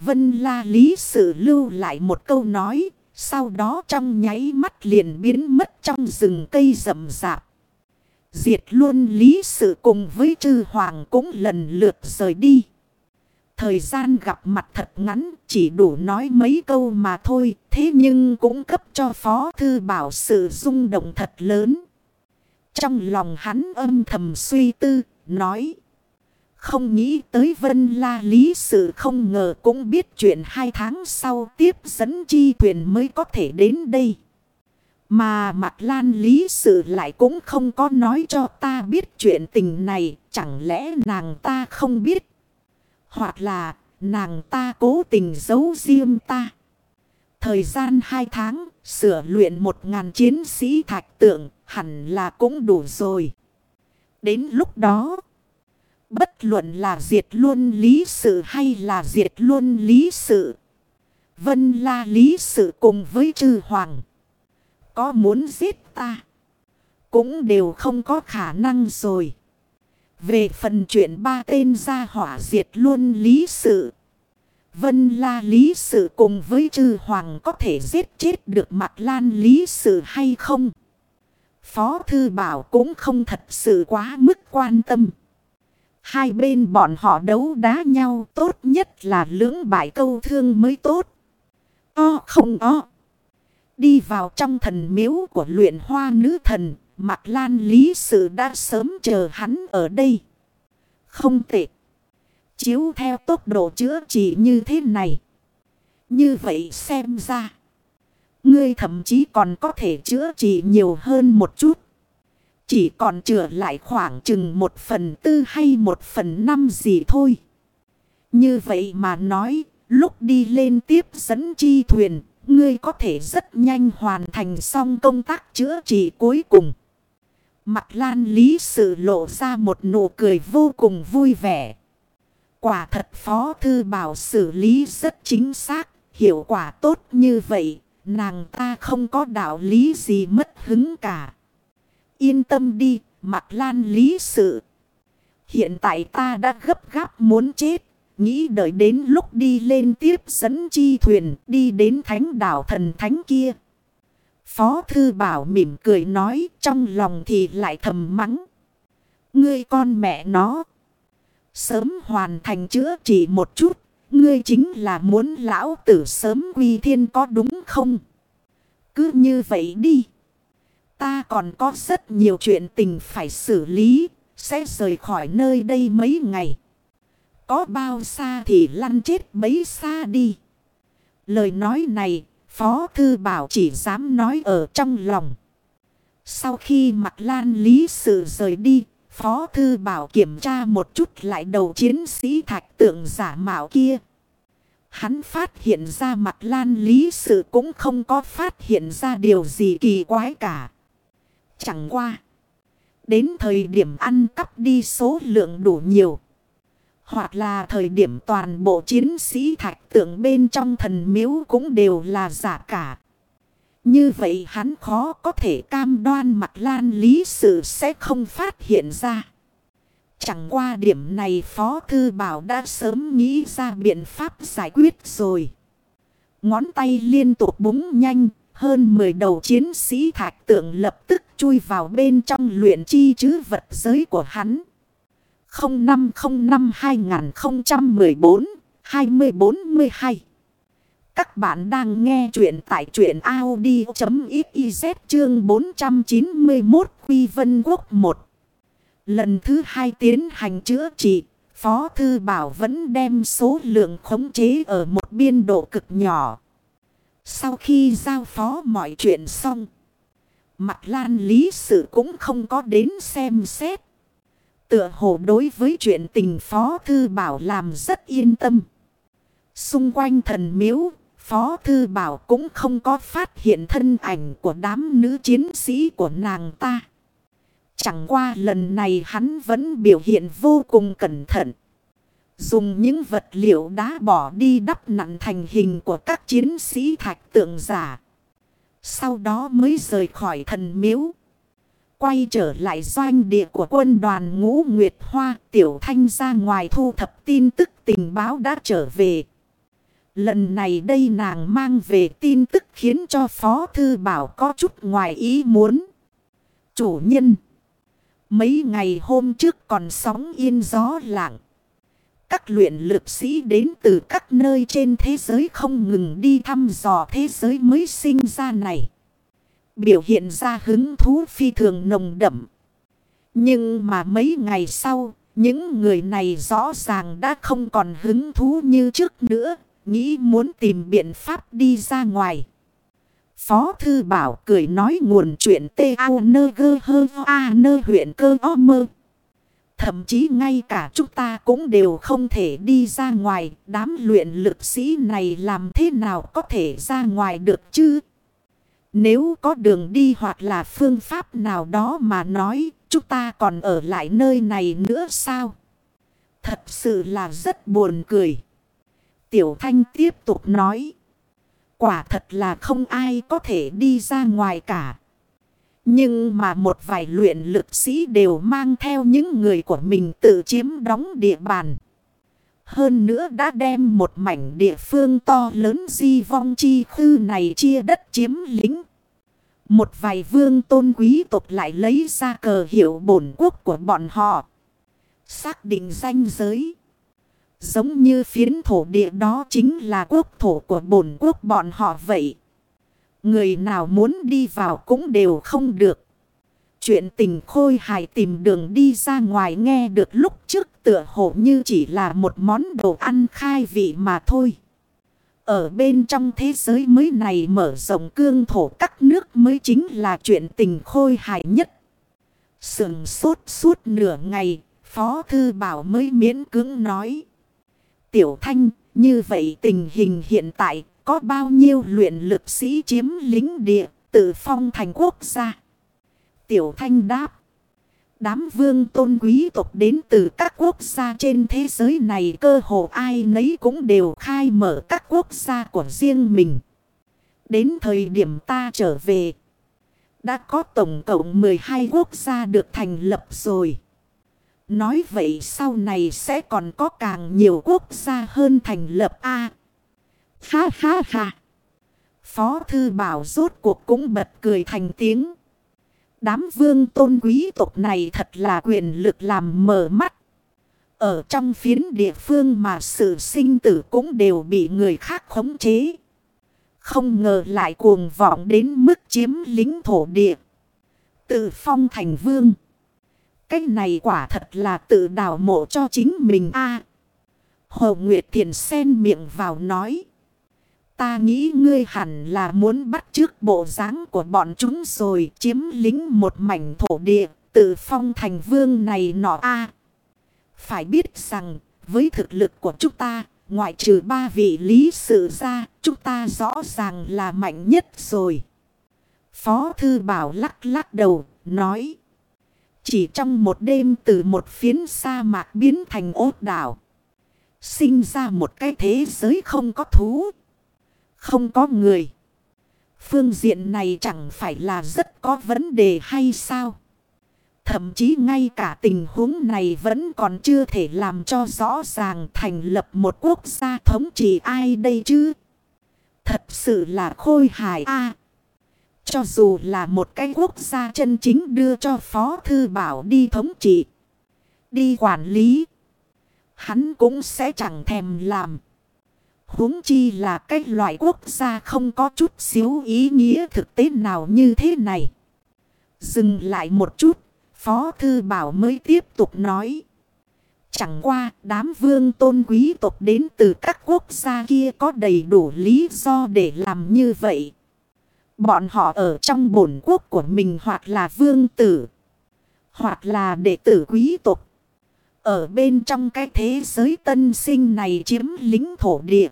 Vân la lý sự lưu lại một câu nói. Sau đó trong nháy mắt liền biến mất trong rừng cây rậm rạp. Diệt luôn lý sự cùng với chư hoàng cũng lần lượt rời đi. Thời gian gặp mặt thật ngắn chỉ đủ nói mấy câu mà thôi. Thế nhưng cũng cấp cho Phó Thư Bảo sự rung động thật lớn. Trong lòng hắn âm thầm suy tư, nói. Không nghĩ tới vân la lý sự không ngờ cũng biết chuyện hai tháng sau tiếp dẫn chi thuyền mới có thể đến đây. Mà mặt lan lý sự lại cũng không có nói cho ta biết chuyện tình này, chẳng lẽ nàng ta không biết. Hoặc là nàng ta cố tình giấu riêng ta. Thời gian hai tháng, sửa luyện một ngàn chiến sĩ thạch tượng, hẳn là cũng đủ rồi. Đến lúc đó, bất luận là diệt luôn lý sự hay là diệt luôn lý sự. Vân la lý sự cùng với chư hoàng. Có muốn giết ta, cũng đều không có khả năng rồi. Về phần chuyện ba tên gia hỏa diệt luôn lý sự. Vân la lý sự cùng với chư hoàng có thể giết chết được mặt lan lý sự hay không? Phó thư bảo cũng không thật sự quá mức quan tâm. Hai bên bọn họ đấu đá nhau tốt nhất là lưỡng bại câu thương mới tốt. O không o. Đi vào trong thần miếu của luyện hoa nữ thần Mạc lan lý sự đã sớm chờ hắn ở đây. Không tệ. Chiếu theo tốc độ chữa trị như thế này. Như vậy xem ra. Ngươi thậm chí còn có thể chữa trị nhiều hơn một chút. Chỉ còn chữa lại khoảng chừng một phần tư hay một phần năm gì thôi. Như vậy mà nói, lúc đi lên tiếp dẫn chi thuyền, ngươi có thể rất nhanh hoàn thành xong công tác chữa trị cuối cùng. Mặt lan lý sự lộ ra một nụ cười vô cùng vui vẻ. Quả thật phó thư bảo xử lý rất chính xác, hiệu quả tốt như vậy, nàng ta không có đạo lý gì mất hứng cả. Yên tâm đi, mặt lan lý sự. Hiện tại ta đã gấp gáp muốn chết, nghĩ đợi đến lúc đi lên tiếp dẫn chi thuyền đi đến thánh đảo thần thánh kia. Phó Thư Bảo mỉm cười nói trong lòng thì lại thầm mắng. Ngươi con mẹ nó. Sớm hoàn thành chữa trị một chút. Ngươi chính là muốn lão tử sớm quy thiên có đúng không? Cứ như vậy đi. Ta còn có rất nhiều chuyện tình phải xử lý. Sẽ rời khỏi nơi đây mấy ngày. Có bao xa thì lăn chết bấy xa đi. Lời nói này Phó Thư Bảo chỉ dám nói ở trong lòng. Sau khi mặt lan lý sự rời đi, Phó Thư Bảo kiểm tra một chút lại đầu chiến sĩ thạch tượng giả mạo kia. Hắn phát hiện ra mặt lan lý sự cũng không có phát hiện ra điều gì kỳ quái cả. Chẳng qua. Đến thời điểm ăn cắp đi số lượng đủ nhiều. Hoặc là thời điểm toàn bộ chiến sĩ thạch tượng bên trong thần miếu cũng đều là giả cả. Như vậy hắn khó có thể cam đoan mặt lan lý sự sẽ không phát hiện ra. Chẳng qua điểm này Phó Thư Bảo đã sớm nghĩ ra biện pháp giải quyết rồi. Ngón tay liên tục búng nhanh, hơn 10 đầu chiến sĩ thạch tượng lập tức chui vào bên trong luyện chi chứ vật giới của hắn. 0505-2014-2042 Các bạn đang nghe chuyện tại chuyện Audi.xyz chương 491 Quy Vân Quốc 1 Lần thứ hai tiến hành chữa trị, Phó Thư Bảo vẫn đem số lượng khống chế ở một biên độ cực nhỏ. Sau khi giao phó mọi chuyện xong, Mặt Lan Lý Sự cũng không có đến xem xét. Tựa hồ đối với chuyện tình Phó Thư Bảo làm rất yên tâm. Xung quanh thần miếu, Phó Thư Bảo cũng không có phát hiện thân ảnh của đám nữ chiến sĩ của nàng ta. Chẳng qua lần này hắn vẫn biểu hiện vô cùng cẩn thận. Dùng những vật liệu đá bỏ đi đắp nặn thành hình của các chiến sĩ thạch tượng giả. Sau đó mới rời khỏi thần miếu. Quay trở lại doanh địa của quân đoàn ngũ Nguyệt Hoa. Tiểu Thanh ra ngoài thu thập tin tức tình báo đã trở về. Lần này đây nàng mang về tin tức khiến cho Phó Thư Bảo có chút ngoài ý muốn. Chủ nhân. Mấy ngày hôm trước còn sóng yên gió lặng. Các luyện lực sĩ đến từ các nơi trên thế giới không ngừng đi thăm dò thế giới mới sinh ra này. Biểu hiện ra hứng thú phi thường nồng đậm. Nhưng mà mấy ngày sau, những người này rõ ràng đã không còn hứng thú như trước nữa, nghĩ muốn tìm biện pháp đi ra ngoài. Phó Thư Bảo cười nói nguồn chuyện tê ao nơ gơ hơ a nơ huyện cơ o mơ. Thậm chí ngay cả chúng ta cũng đều không thể đi ra ngoài. Đám luyện lực sĩ này làm thế nào có thể ra ngoài được chứ? Nếu có đường đi hoặc là phương pháp nào đó mà nói, chúng ta còn ở lại nơi này nữa sao? Thật sự là rất buồn cười. Tiểu Thanh tiếp tục nói. Quả thật là không ai có thể đi ra ngoài cả. Nhưng mà một vài luyện lực sĩ đều mang theo những người của mình tự chiếm đóng địa bàn. Hơn nữa đã đem một mảnh địa phương to lớn di vong chi khư này chia đất chiếm lính. Một vài vương tôn quý tộc lại lấy ra cờ hiệu bổn quốc của bọn họ. Xác định danh giới. Giống như phiến thổ địa đó chính là quốc thổ của bổn quốc bọn họ vậy. Người nào muốn đi vào cũng đều không được. Chuyện tình khôi hài tìm đường đi ra ngoài nghe được lúc trước tựa hồ như chỉ là một món đồ ăn khai vị mà thôi. Ở bên trong thế giới mới này mở rộng cương thổ các nước mới chính là chuyện tình khôi hài nhất. Sừng sốt suốt nửa ngày, Phó Thư Bảo mới miễn cưỡng nói. Tiểu Thanh, như vậy tình hình hiện tại có bao nhiêu luyện lực sĩ chiếm lính địa tự phong thành quốc gia? Tiểu Thanh đáp. Đám vương tôn quý tộc đến từ các quốc gia trên thế giới này cơ hồ ai nấy cũng đều khai mở các quốc gia của riêng mình. Đến thời điểm ta trở về, đã có tổng cộng 12 quốc gia được thành lập rồi. Nói vậy sau này sẽ còn có càng nhiều quốc gia hơn thành lập A. Ha ha ha. Phó thư bảo rốt cuộc cũng bật cười thành tiếng. Đám vương tôn quý tộc này thật là quyền lực làm mờ mắt. Ở trong phiến địa phương mà sự sinh tử cũng đều bị người khác khống chế. Không ngờ lại cuồng vọng đến mức chiếm lính thổ địa. Tự phong thành vương. Cái này quả thật là tự đào mộ cho chính mình a Hồ Nguyệt Thiền sen miệng vào nói. Ta nghĩ ngươi hẳn là muốn bắt trước bộ dáng của bọn chúng rồi chiếm lính một mảnh thổ địa, tự phong thành vương này nọ a. phải biết rằng, với thực lực của chúng ta, ngoại trừ ba vị lý sự ra, chúng ta rõ ràng là mạnh nhất rồi. Phó Thư Bảo lắc lắc đầu, nói. Chỉ trong một đêm từ một phiến sa mạc biến thành ốt đảo. Sinh ra một cái thế giới không có thú. Không có người. Phương diện này chẳng phải là rất có vấn đề hay sao? Thậm chí ngay cả tình huống này vẫn còn chưa thể làm cho rõ ràng thành lập một quốc gia thống trị ai đây chứ? Thật sự là khôi hài a Cho dù là một cái quốc gia chân chính đưa cho Phó Thư Bảo đi thống trị, đi quản lý, hắn cũng sẽ chẳng thèm làm huống chi là cái loại quốc gia không có chút xíu ý nghĩa thực tế nào như thế này. Dừng lại một chút, Phó Thư Bảo mới tiếp tục nói. Chẳng qua đám vương tôn quý tộc đến từ các quốc gia kia có đầy đủ lý do để làm như vậy. Bọn họ ở trong bổn quốc của mình hoặc là vương tử, hoặc là đệ tử quý tộc. Ở bên trong cái thế giới tân sinh này chiếm lính thổ địa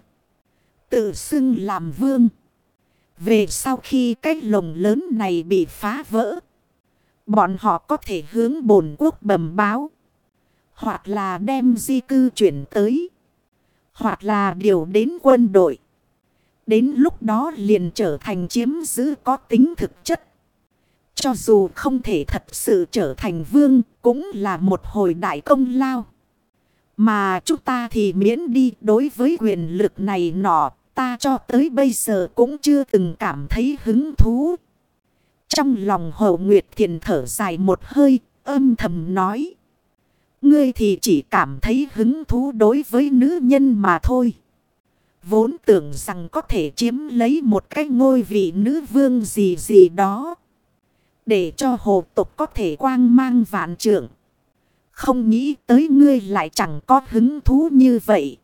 tự xưng làm vương. Về sau khi cái lồng lớn này bị phá vỡ. Bọn họ có thể hướng bổn quốc bẩm báo. Hoặc là đem di cư chuyển tới. Hoặc là điều đến quân đội. Đến lúc đó liền trở thành chiếm giữ có tính thực chất. cho dù không thể thật sự trở thành vương, cũng là một hồi đại công lao. Mà chúng ta thì miễn đi đối với quyền lực này nọ ta cho tới bây giờ cũng chưa từng cảm thấy hứng thú. Trong lòng Hồ Nguyệt Thiền thở dài một hơi, âm thầm nói. Ngươi thì chỉ cảm thấy hứng thú đối với nữ nhân mà thôi. Vốn tưởng rằng có thể chiếm lấy một cái ngôi vị nữ vương gì gì đó. Để cho hồ tục có thể quang mang vạn trượng. Không nghĩ tới ngươi lại chẳng có hứng thú như vậy.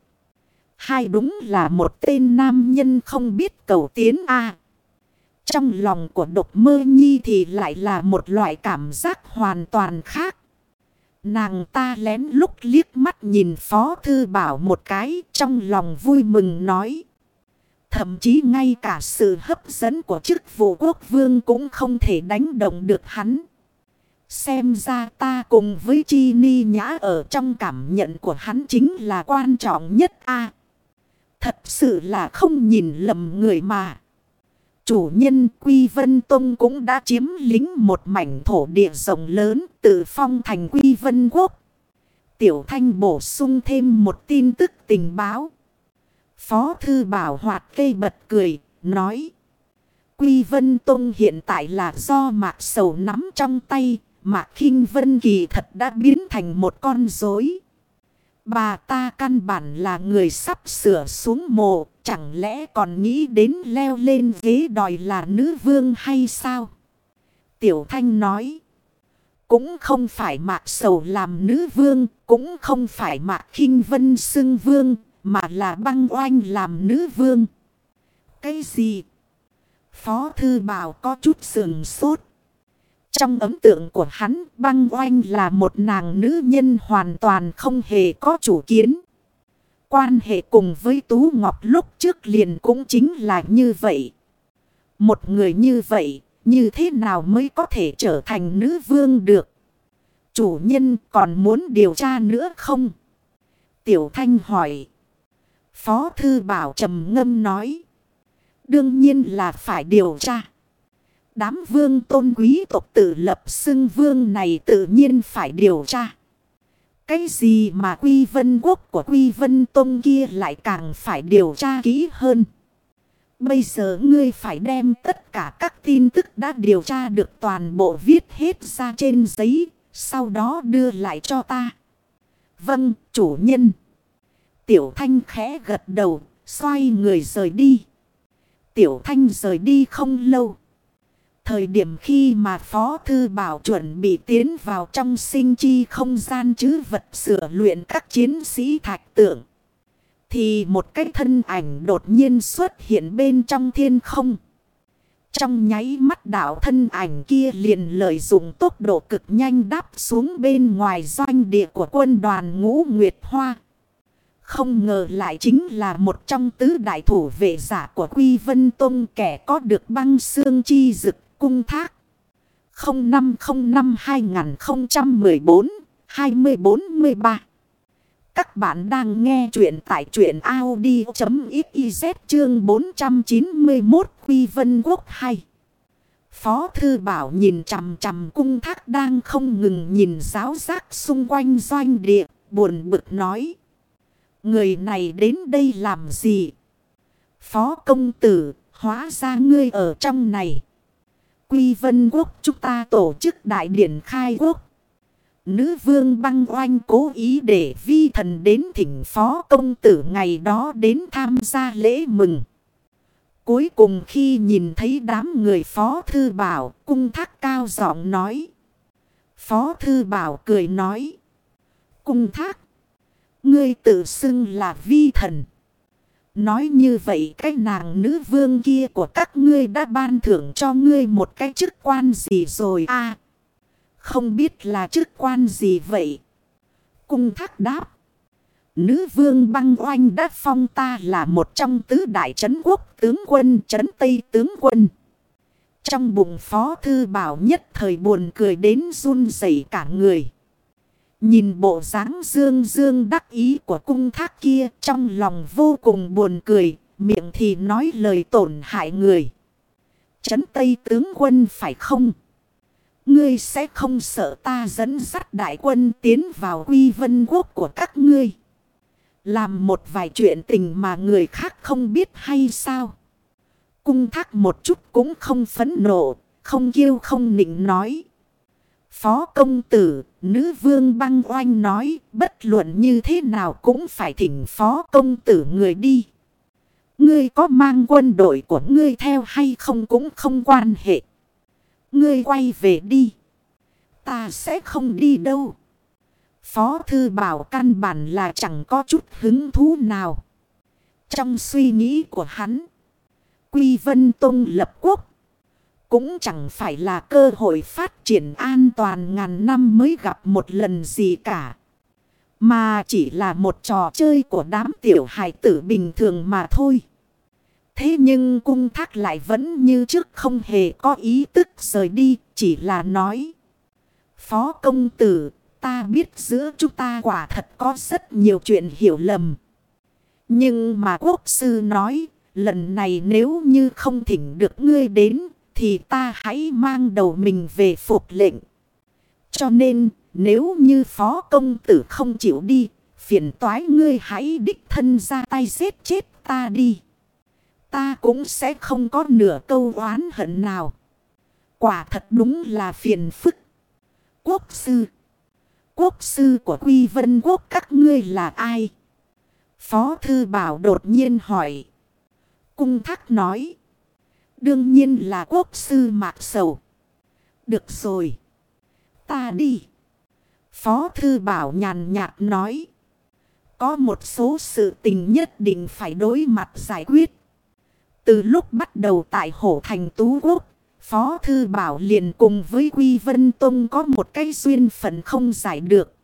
Hai đúng là một tên nam nhân không biết cầu tiến a Trong lòng của độc mơ nhi thì lại là một loại cảm giác hoàn toàn khác. Nàng ta lén lúc liếc mắt nhìn Phó Thư Bảo một cái, trong lòng vui mừng nói. Thậm chí ngay cả sự hấp dẫn của chức vụ quốc vương cũng không thể đánh động được hắn. Xem ra ta cùng với Chi Ni Nhã ở trong cảm nhận của hắn chính là quan trọng nhất a Thật sự là không nhìn lầm người mà. Chủ nhân Quy Vân Tông cũng đã chiếm lính một mảnh thổ địa rộng lớn tự phong thành Quy Vân Quốc. Tiểu Thanh bổ sung thêm một tin tức tình báo. Phó Thư Bảo hoạt cây bật cười, nói. Quy Vân Tông hiện tại là do Mạc Sầu nắm trong tay, Mạc khinh Vân Kỳ thật đã biến thành một con rối. Bà ta căn bản là người sắp sửa xuống mộ, chẳng lẽ còn nghĩ đến leo lên ghế đòi là nữ vương hay sao? Tiểu Thanh nói, cũng không phải Mạc Sầu làm nữ vương, cũng không phải Mạc khinh Vân xưng vương, mà là băng oanh làm nữ vương. Cái gì? Phó Thư Bảo có chút sườn sốt. Trong ấm tượng của hắn, băng oanh là một nàng nữ nhân hoàn toàn không hề có chủ kiến. Quan hệ cùng với Tú Ngọc lúc trước liền cũng chính là như vậy. Một người như vậy, như thế nào mới có thể trở thành nữ vương được? Chủ nhân còn muốn điều tra nữa không? Tiểu Thanh hỏi. Phó Thư Bảo trầm ngâm nói. Đương nhiên là phải điều tra. Đám vương tôn quý tộc tự lập xưng vương này tự nhiên phải điều tra. Cái gì mà quy vân quốc của quy vân tôn kia lại càng phải điều tra kỹ hơn. Bây giờ ngươi phải đem tất cả các tin tức đã điều tra được toàn bộ viết hết ra trên giấy. Sau đó đưa lại cho ta. Vâng, chủ nhân. Tiểu Thanh khẽ gật đầu, xoay người rời đi. Tiểu Thanh rời đi không lâu. Thời điểm khi mà Phó Thư Bảo chuẩn bị tiến vào trong sinh chi không gian chứ vật sửa luyện các chiến sĩ thạch tượng. Thì một cái thân ảnh đột nhiên xuất hiện bên trong thiên không. Trong nháy mắt đảo thân ảnh kia liền lợi dụng tốc độ cực nhanh đáp xuống bên ngoài doanh địa của quân đoàn ngũ Nguyệt Hoa. Không ngờ lại chính là một trong tứ đại thủ vệ giả của Quy Vân Tông kẻ có được băng xương chi dực cung thác. 0505-2014-2043 Các bạn đang nghe chuyện tại chuyện Audi.xyz chương 491 Quy Vân Quốc 2. Phó Thư Bảo nhìn chằm chằm cung thác đang không ngừng nhìn giáo giác xung quanh doanh địa, buồn bực nói. Người này đến đây làm gì? Phó công tử, hóa ra ngươi ở trong này. Quy vân quốc, chúng ta tổ chức đại điển khai quốc. Nữ vương băng oanh cố ý để vi thần đến thỉnh phó công tử ngày đó đến tham gia lễ mừng. Cuối cùng khi nhìn thấy đám người phó thư bảo, cung thác cao giọng nói. Phó thư bảo cười nói. Cung thác. Ngươi tự xưng là vi thần. Nói như vậy cái nàng nữ vương kia của các ngươi đã ban thưởng cho ngươi một cái chức quan gì rồi à? Không biết là chức quan gì vậy? Cung thác đáp. Nữ vương băng oanh đã phong ta là một trong tứ đại trấn quốc tướng quân, trấn Tây tướng quân. Trong bụng phó thư bảo nhất thời buồn cười đến run rẩy cả người. Nhìn bộ dáng dương dương đắc ý của cung thác kia trong lòng vô cùng buồn cười, miệng thì nói lời tổn hại người. chấn Tây tướng quân phải không? Ngươi sẽ không sợ ta dẫn dắt đại quân tiến vào quy vân quốc của các ngươi. Làm một vài chuyện tình mà người khác không biết hay sao. Cung thác một chút cũng không phấn nộ, không kêu không nịnh nói. Phó công tử, nữ vương băng oanh nói, bất luận như thế nào cũng phải thỉnh phó công tử người đi. Ngươi có mang quân đội của ngươi theo hay không cũng không quan hệ. Ngươi quay về đi. Ta sẽ không đi đâu. Phó thư bảo căn bản là chẳng có chút hứng thú nào. Trong suy nghĩ của hắn. Quy Vân Tông lập quốc. Cũng chẳng phải là cơ hội phát triển an toàn ngàn năm mới gặp một lần gì cả. Mà chỉ là một trò chơi của đám tiểu hài tử bình thường mà thôi. Thế nhưng cung thác lại vẫn như trước không hề có ý tức rời đi, chỉ là nói. Phó công tử, ta biết giữa chúng ta quả thật có rất nhiều chuyện hiểu lầm. Nhưng mà quốc sư nói, lần này nếu như không thỉnh được ngươi đến, thì ta hãy mang đầu mình về phục lệnh. Cho nên, nếu như phó công tử không chịu đi, phiền toái ngươi hãy đích thân ra tay giết chết ta đi. Ta cũng sẽ không có nửa câu oán hận nào. Quả thật đúng là phiền phức. Quốc sư. Quốc sư của Quy Vân Quốc các ngươi là ai? Phó Thư Bảo đột nhiên hỏi. Cung thắc nói. Đương nhiên là quốc sư Mạc Sầu. Được rồi. Ta đi. Phó Thư Bảo nhàn nhạt nói. Có một số sự tình nhất định phải đối mặt giải quyết. Từ lúc bắt đầu tại Hổ Thành Tú Quốc, Phó Thư Bảo liền cùng với Quy Vân Tông có một cái duyên phận không giải được.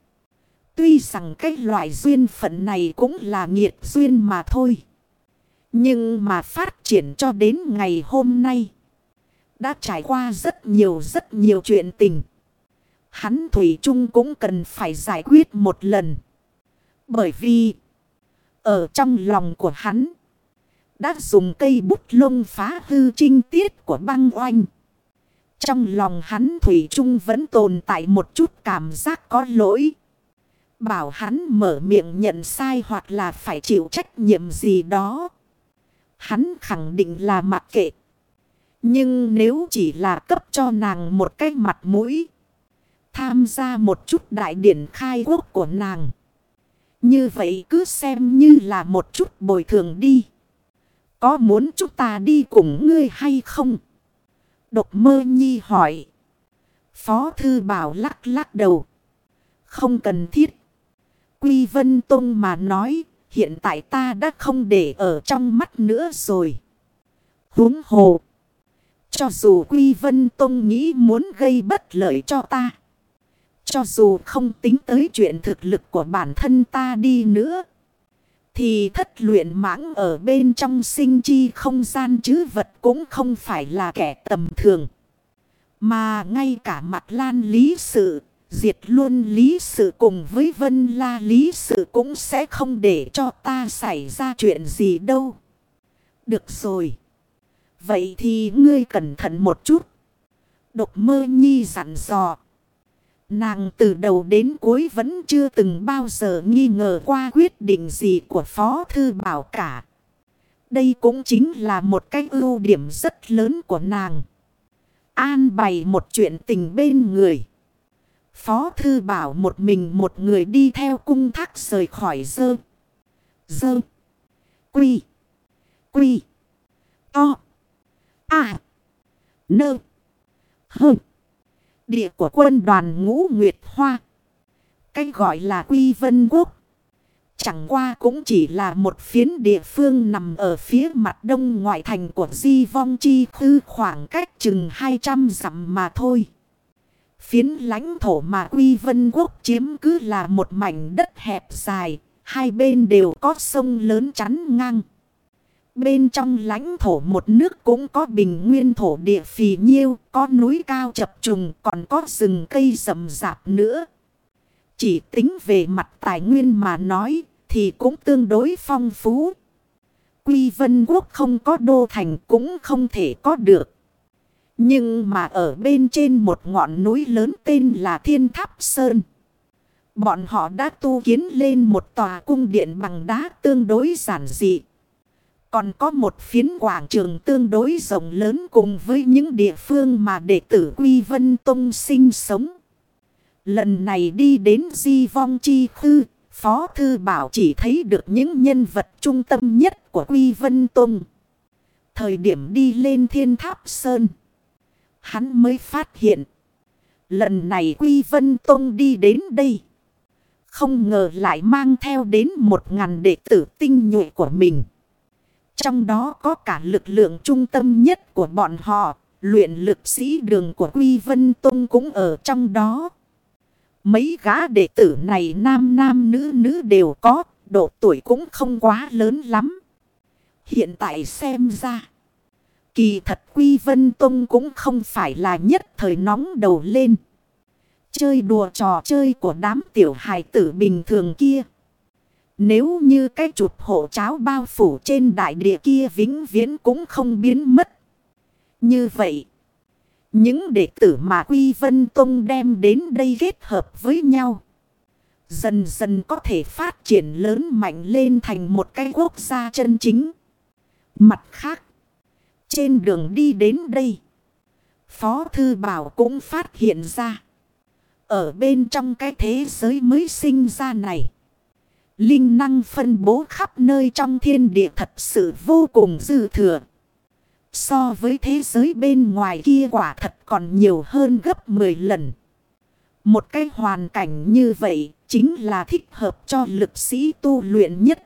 Tuy rằng cái loại duyên phận này cũng là nghiệt duyên mà thôi. Nhưng mà phát triển cho đến ngày hôm nay. Đã trải qua rất nhiều rất nhiều chuyện tình. Hắn Thủy Trung cũng cần phải giải quyết một lần. Bởi vì. Ở trong lòng của hắn. Đã dùng cây bút lông phá hư trinh tiết của băng oanh. Trong lòng hắn Thủy Trung vẫn tồn tại một chút cảm giác có lỗi. Bảo hắn mở miệng nhận sai hoặc là phải chịu trách nhiệm gì đó. Hắn khẳng định là mặc kệ. Nhưng nếu chỉ là cấp cho nàng một cái mặt mũi. Tham gia một chút đại điển khai quốc của nàng. Như vậy cứ xem như là một chút bồi thường đi. Có muốn chúng ta đi cùng ngươi hay không? Độc mơ nhi hỏi. Phó thư bảo lắc lắc đầu. Không cần thiết. Quy Vân Tông mà nói Hiện tại ta đã không để ở trong mắt nữa rồi. Huống hồ. Cho dù Quy Vân Tông nghĩ muốn gây bất lợi cho ta. Cho dù không tính tới chuyện thực lực của bản thân ta đi nữa. Thì thất luyện mãng ở bên trong sinh chi không gian chứ vật cũng không phải là kẻ tầm thường. Mà ngay cả mặt lan lý sự Diệt luôn lý sự cùng với vân la, lý sự cũng sẽ không để cho ta xảy ra chuyện gì đâu. Được rồi. Vậy thì ngươi cẩn thận một chút. Độc mơ nhi dặn dò. Nàng từ đầu đến cuối vẫn chưa từng bao giờ nghi ngờ qua quyết định gì của Phó Thư Bảo cả. Đây cũng chính là một cái ưu điểm rất lớn của nàng. An bày một chuyện tình bên người. Phó thư bảo một mình một người đi theo cung thác rời khỏi dơ. Dơ. Quy. Quy. To. À. Nơ. Hơ. Địa của quân đoàn ngũ Nguyệt Hoa. Cách gọi là Quy Vân Quốc. Chẳng qua cũng chỉ là một phiến địa phương nằm ở phía mặt đông ngoại thành của Di Vong Chi Khư khoảng cách chừng 200 dặm mà thôi. Phiến lãnh thổ mà Quy Vân Quốc chiếm cứ là một mảnh đất hẹp dài, hai bên đều có sông lớn chắn ngang. Bên trong lãnh thổ một nước cũng có bình nguyên thổ địa phì nhiêu, có núi cao chập trùng, còn có rừng cây rậm rạp nữa. Chỉ tính về mặt tài nguyên mà nói thì cũng tương đối phong phú. Quy Vân Quốc không có đô thành cũng không thể có được. Nhưng mà ở bên trên một ngọn núi lớn tên là Thiên Tháp Sơn. Bọn họ đã tu kiến lên một tòa cung điện bằng đá tương đối giản dị. Còn có một phiến quảng trường tương đối rộng lớn cùng với những địa phương mà đệ tử Quy Vân Tông sinh sống. Lần này đi đến Di Vong Chi Khư, Phó Thư Bảo chỉ thấy được những nhân vật trung tâm nhất của Quy Vân Tông. Thời điểm đi lên Thiên Tháp Sơn, hắn mới phát hiện. Lần này Quy Vân Tông đi đến đây. Không ngờ lại mang theo đến một ngàn đệ tử tinh nhuệ của mình. Trong đó có cả lực lượng trung tâm nhất của bọn họ. Luyện lực sĩ đường của Quy Vân Tông cũng ở trong đó. Mấy gã đệ tử này nam nam nữ nữ đều có. Độ tuổi cũng không quá lớn lắm. Hiện tại xem ra. Kỳ thật Quy Vân Tông cũng không phải là nhất thời nóng đầu lên. Chơi đùa trò chơi của đám tiểu hài tử bình thường kia. Nếu như cái chụp hộ cháo bao phủ trên đại địa kia vĩnh viễn cũng không biến mất. Như vậy, những đệ tử mà Quy Vân Tông đem đến đây kết hợp với nhau. Dần dần có thể phát triển lớn mạnh lên thành một cái quốc gia chân chính. Mặt khác, trên đường đi đến đây, Phó Thư Bảo cũng phát hiện ra. Ở bên trong cái thế giới mới sinh ra này. Linh năng phân bố khắp nơi trong thiên địa thật sự vô cùng dư thừa. So với thế giới bên ngoài kia quả thật còn nhiều hơn gấp 10 lần. Một cái hoàn cảnh như vậy chính là thích hợp cho lực sĩ tu luyện nhất.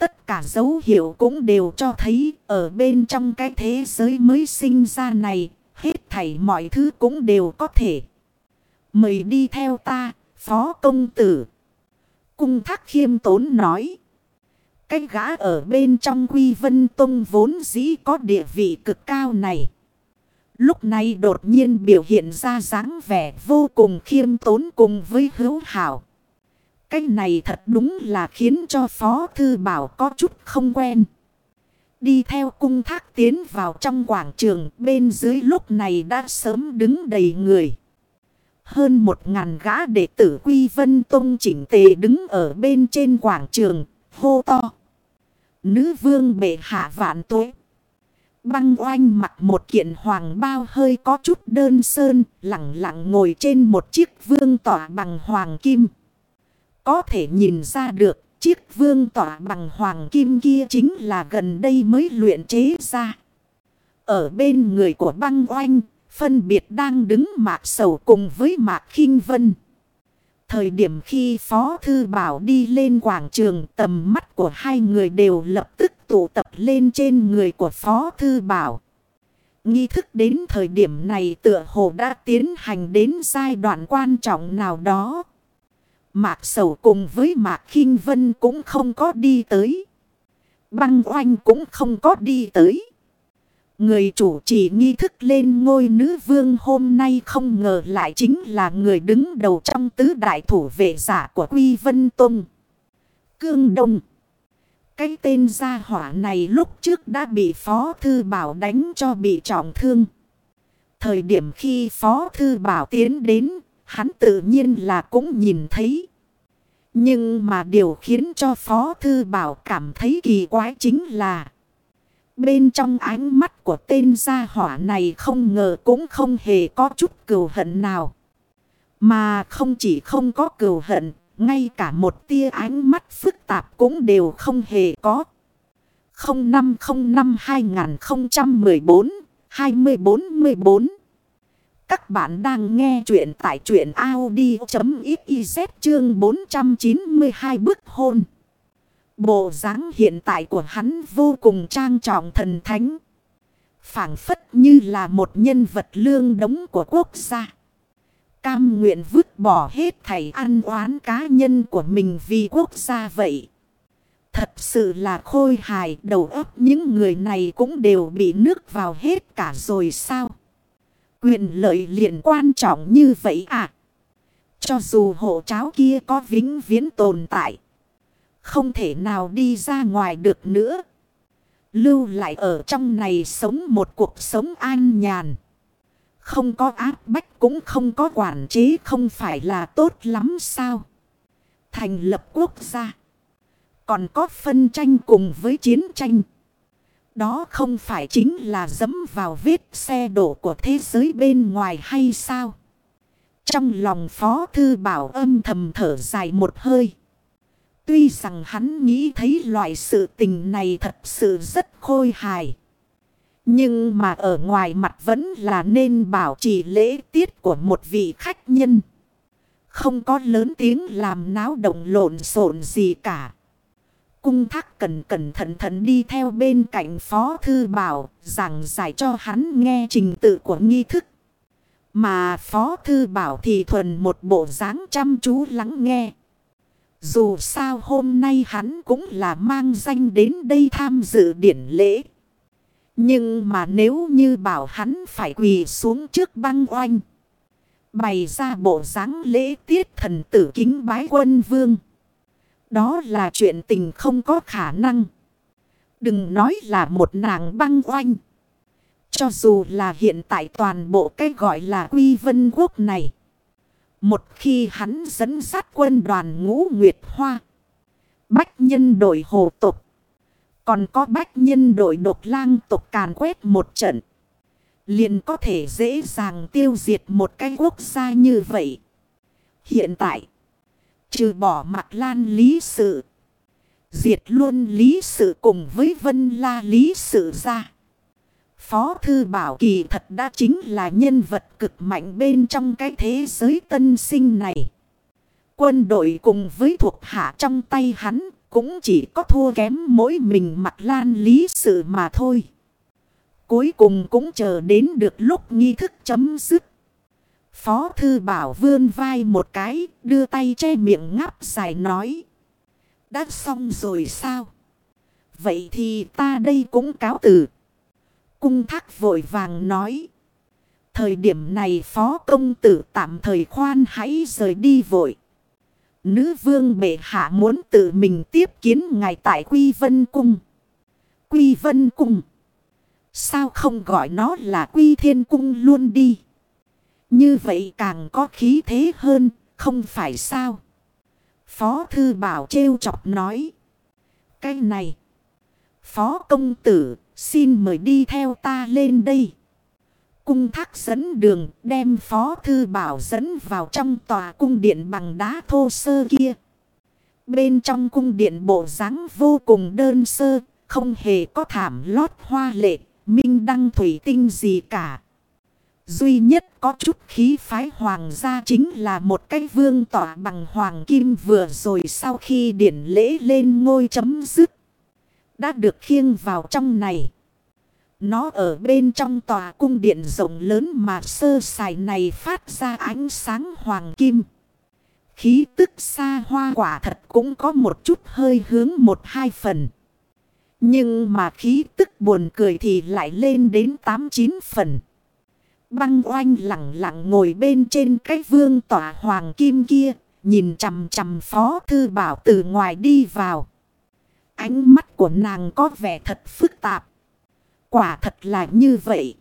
Tất cả dấu hiệu cũng đều cho thấy ở bên trong cái thế giới mới sinh ra này, hết thảy mọi thứ cũng đều có thể. Mời đi theo ta, phó công tử. Cung thác khiêm tốn nói. Cái gã ở bên trong quy vân tông vốn dĩ có địa vị cực cao này. Lúc này đột nhiên biểu hiện ra dáng vẻ vô cùng khiêm tốn cùng với hữu hảo. Cái này thật đúng là khiến cho Phó Thư Bảo có chút không quen. Đi theo cung thác tiến vào trong quảng trường bên dưới lúc này đã sớm đứng đầy người. Hơn một ngàn gã đệ tử Quy Vân Tông chỉnh tề đứng ở bên trên quảng trường, hô to. Nữ vương bệ hạ vạn tuế. Băng oanh mặc một kiện hoàng bao hơi có chút đơn sơn, lặng lặng ngồi trên một chiếc vương tỏa bằng hoàng kim. Có thể nhìn ra được, chiếc vương tỏa bằng hoàng kim kia chính là gần đây mới luyện chế ra. Ở bên người của băng oanh, Phân biệt đang đứng mạc sầu cùng với mạc khinh vân. Thời điểm khi Phó Thư Bảo đi lên quảng trường tầm mắt của hai người đều lập tức tụ tập lên trên người của Phó Thư Bảo. Nghi thức đến thời điểm này tựa hồ đã tiến hành đến giai đoạn quan trọng nào đó. Mạc Sầu cùng với Mạc khinh Vân cũng không có đi tới. Băng oanh cũng không có đi tới. Người chủ trì nghi thức lên ngôi nữ vương hôm nay không ngờ lại chính là người đứng đầu trong tứ đại thủ vệ giả của Quy Vân Tông. Cương Đông. Cái tên gia hỏa này lúc trước đã bị Phó Thư Bảo đánh cho bị trọng thương. Thời điểm khi Phó Thư Bảo tiến đến, hắn tự nhiên là cũng nhìn thấy. Nhưng mà điều khiến cho Phó Thư Bảo cảm thấy kỳ quái chính là Bên trong ánh mắt của tên gia hỏa này không ngờ cũng không hề có chút cừu hận nào. Mà không chỉ không có cừu hận, ngay cả một tia ánh mắt phức tạp cũng đều không hề có. 0505-2014-2414 các bạn đang nghe chuyện tại truyện Audi.xyz chương 492 bức hôn. Bộ dáng hiện tại của hắn vô cùng trang trọng thần thánh. phảng phất như là một nhân vật lương đống của quốc gia. Cam nguyện vứt bỏ hết thảy ăn oán cá nhân của mình vì quốc gia vậy. Thật sự là khôi hài, đầu óc những người này cũng đều bị nước vào hết cả rồi sao? Quyền lợi liền quan trọng như vậy à? Cho dù hộ cháo kia có vĩnh viễn tồn tại. Không thể nào đi ra ngoài được nữa. Lưu lại ở trong này sống một cuộc sống an nhàn. Không có áp bách cũng không có quản chế không phải là tốt lắm sao. Thành lập quốc gia. Còn có phân tranh cùng với chiến tranh. Đó không phải chính là dẫm vào vết xe đổ của thế giới bên ngoài hay sao? Trong lòng Phó Thư Bảo âm thầm thở dài một hơi. Tuy rằng hắn nghĩ thấy loại sự tình này thật sự rất khôi hài. Nhưng mà ở ngoài mặt vẫn là nên bảo trì lễ tiết của một vị khách nhân. Không có lớn tiếng làm náo động lộn xộn gì cả. Cung thác cẩn cẩn thận thận đi theo bên cạnh Phó Thư Bảo, giảng giải cho hắn nghe trình tự của nghi thức. Mà Phó Thư Bảo thì thuần một bộ dáng chăm chú lắng nghe. Dù sao hôm nay hắn cũng là mang danh đến đây tham dự điển lễ. Nhưng mà nếu như bảo hắn phải quỳ xuống trước băng oanh. Bày ra bộ dáng lễ tiết thần tử kính bái quân vương. Đó là chuyện tình không có khả năng. Đừng nói là một nàng băng oanh. Cho dù là hiện tại toàn bộ cái gọi là quy vân quốc này. Một khi hắn dẫn sát quân đoàn ngũ Nguyệt Hoa. Bách nhân đội hồ tục. Còn có bách nhân đội độc lang tục càn quét một trận. Liền có thể dễ dàng tiêu diệt một cái quốc gia như vậy. Hiện tại. Trừ bỏ mặt lan lý sự. Diệt luôn lý sự cùng với vân la lý sự ra. Phó Thư Bảo kỳ thật đã chính là nhân vật cực mạnh bên trong cái thế giới tân sinh này. Quân đội cùng với thuộc hạ trong tay hắn cũng chỉ có thua kém mỗi mình mặt lan lý sự mà thôi. Cuối cùng cũng chờ đến được lúc nghi thức chấm dứt. Phó Thư Bảo vươn vai một cái, đưa tay che miệng ngáp dài nói. Đã xong rồi sao? Vậy thì ta đây cũng cáo từ. Cung thác vội vàng nói. Thời điểm này phó công tử tạm thời khoan hãy rời đi vội. Nữ vương bệ hạ muốn tự mình tiếp kiến ngài tại Quy Vân Cung. Quy Vân Cung. Sao không gọi nó là Quy Thiên Cung luôn đi. Như vậy càng có khí thế hơn, không phải sao? Phó Thư Bảo trêu chọc nói. Cái này. Phó công tử, xin mời đi theo ta lên đây. Cung thác dẫn đường, đem Phó Thư Bảo dẫn vào trong tòa cung điện bằng đá thô sơ kia. Bên trong cung điện bộ dáng vô cùng đơn sơ, không hề có thảm lót hoa lệ, minh đăng thủy tinh gì cả. Duy nhất có chút khí phái hoàng gia chính là một cái vương tỏa bằng hoàng kim vừa rồi sau khi điển lễ lên ngôi chấm dứt. Đã được khiêng vào trong này. Nó ở bên trong tòa cung điện rộng lớn mà sơ sài này phát ra ánh sáng hoàng kim. Khí tức xa hoa quả thật cũng có một chút hơi hướng một hai phần. Nhưng mà khí tức buồn cười thì lại lên đến tám chín phần. Băng oanh lặng lặng ngồi bên trên cái vương tỏa hoàng kim kia. Nhìn chằm chằm phó thư bảo từ ngoài đi vào. Ánh mắt của nàng có vẻ thật phức tạp. Quả thật là như vậy.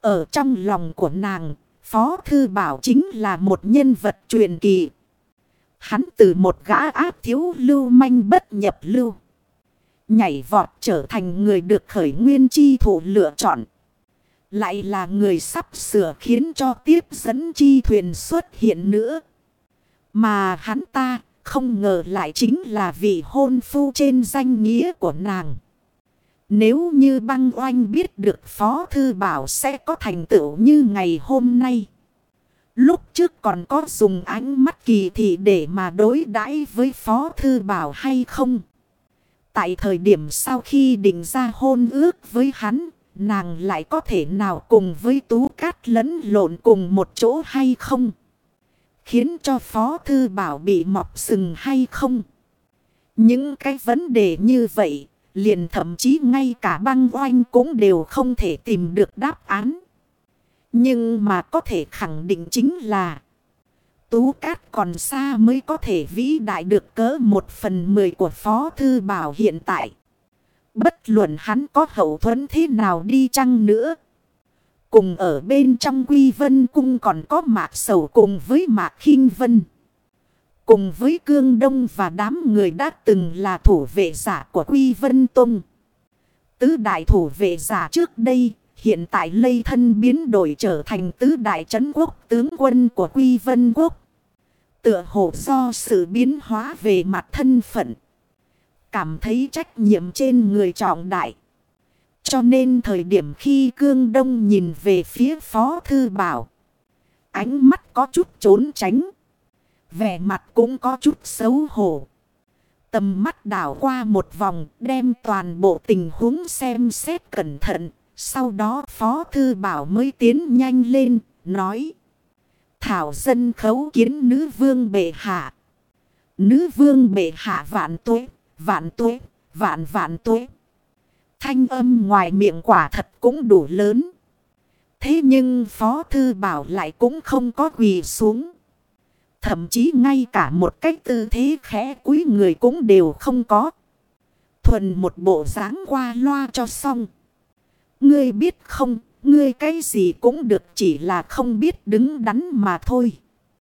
Ở trong lòng của nàng, Phó Thư Bảo chính là một nhân vật truyền kỳ. Hắn từ một gã áp thiếu lưu manh bất nhập lưu. Nhảy vọt trở thành người được khởi nguyên chi thủ lựa chọn. Lại là người sắp sửa khiến cho tiếp dẫn chi thuyền xuất hiện nữa. Mà hắn ta không ngờ lại chính là vị hôn phu trên danh nghĩa của nàng. Nếu như băng oanh biết được Phó Thư Bảo sẽ có thành tựu như ngày hôm nay. Lúc trước còn có dùng ánh mắt kỳ thị để mà đối đãi với Phó Thư Bảo hay không? Tại thời điểm sau khi định ra hôn ước với hắn, nàng lại có thể nào cùng với Tú Cát lẫn lộn cùng một chỗ hay không? Khiến cho Phó Thư Bảo bị mọc sừng hay không? Những cái vấn đề như vậy, liền thậm chí ngay cả băng oanh cũng đều không thể tìm được đáp án. Nhưng mà có thể khẳng định chính là, Tú Cát còn xa mới có thể vĩ đại được cỡ một phần mười của Phó Thư Bảo hiện tại. Bất luận hắn có hậu thuẫn thế nào đi chăng nữa. Cùng ở bên trong quy vân cung còn có mạc sầu cùng với mạc khinh vân. Cùng với cương đông và đám người đã từng là thủ vệ giả của quy vân tông. Tứ đại thủ vệ giả trước đây, hiện tại lây thân biến đổi trở thành tứ đại trấn quốc tướng quân của quy vân quốc. Tựa hồ do sự biến hóa về mặt thân phận. Cảm thấy trách nhiệm trên người trọng đại. Cho nên thời điểm khi cương đông nhìn về phía phó thư bảo. Ánh mắt có chút trốn tránh. Vẻ mặt cũng có chút xấu hổ. Tầm mắt đảo qua một vòng đem toàn bộ tình huống xem xét cẩn thận. Sau đó phó thư bảo mới tiến nhanh lên, nói. Thảo dân khấu kiến nữ vương bệ hạ. Nữ vương bệ hạ vạn tuế, vạn tuế, vạn vạn tuế. Thanh âm ngoài miệng quả thật cũng đủ lớn. Thế nhưng Phó Thư Bảo lại cũng không có quỳ xuống. Thậm chí ngay cả một cách tư thế khẽ quý người cũng đều không có. Thuần một bộ dáng qua loa cho xong. Ngươi biết không, ngươi cái gì cũng được chỉ là không biết đứng đắn mà thôi.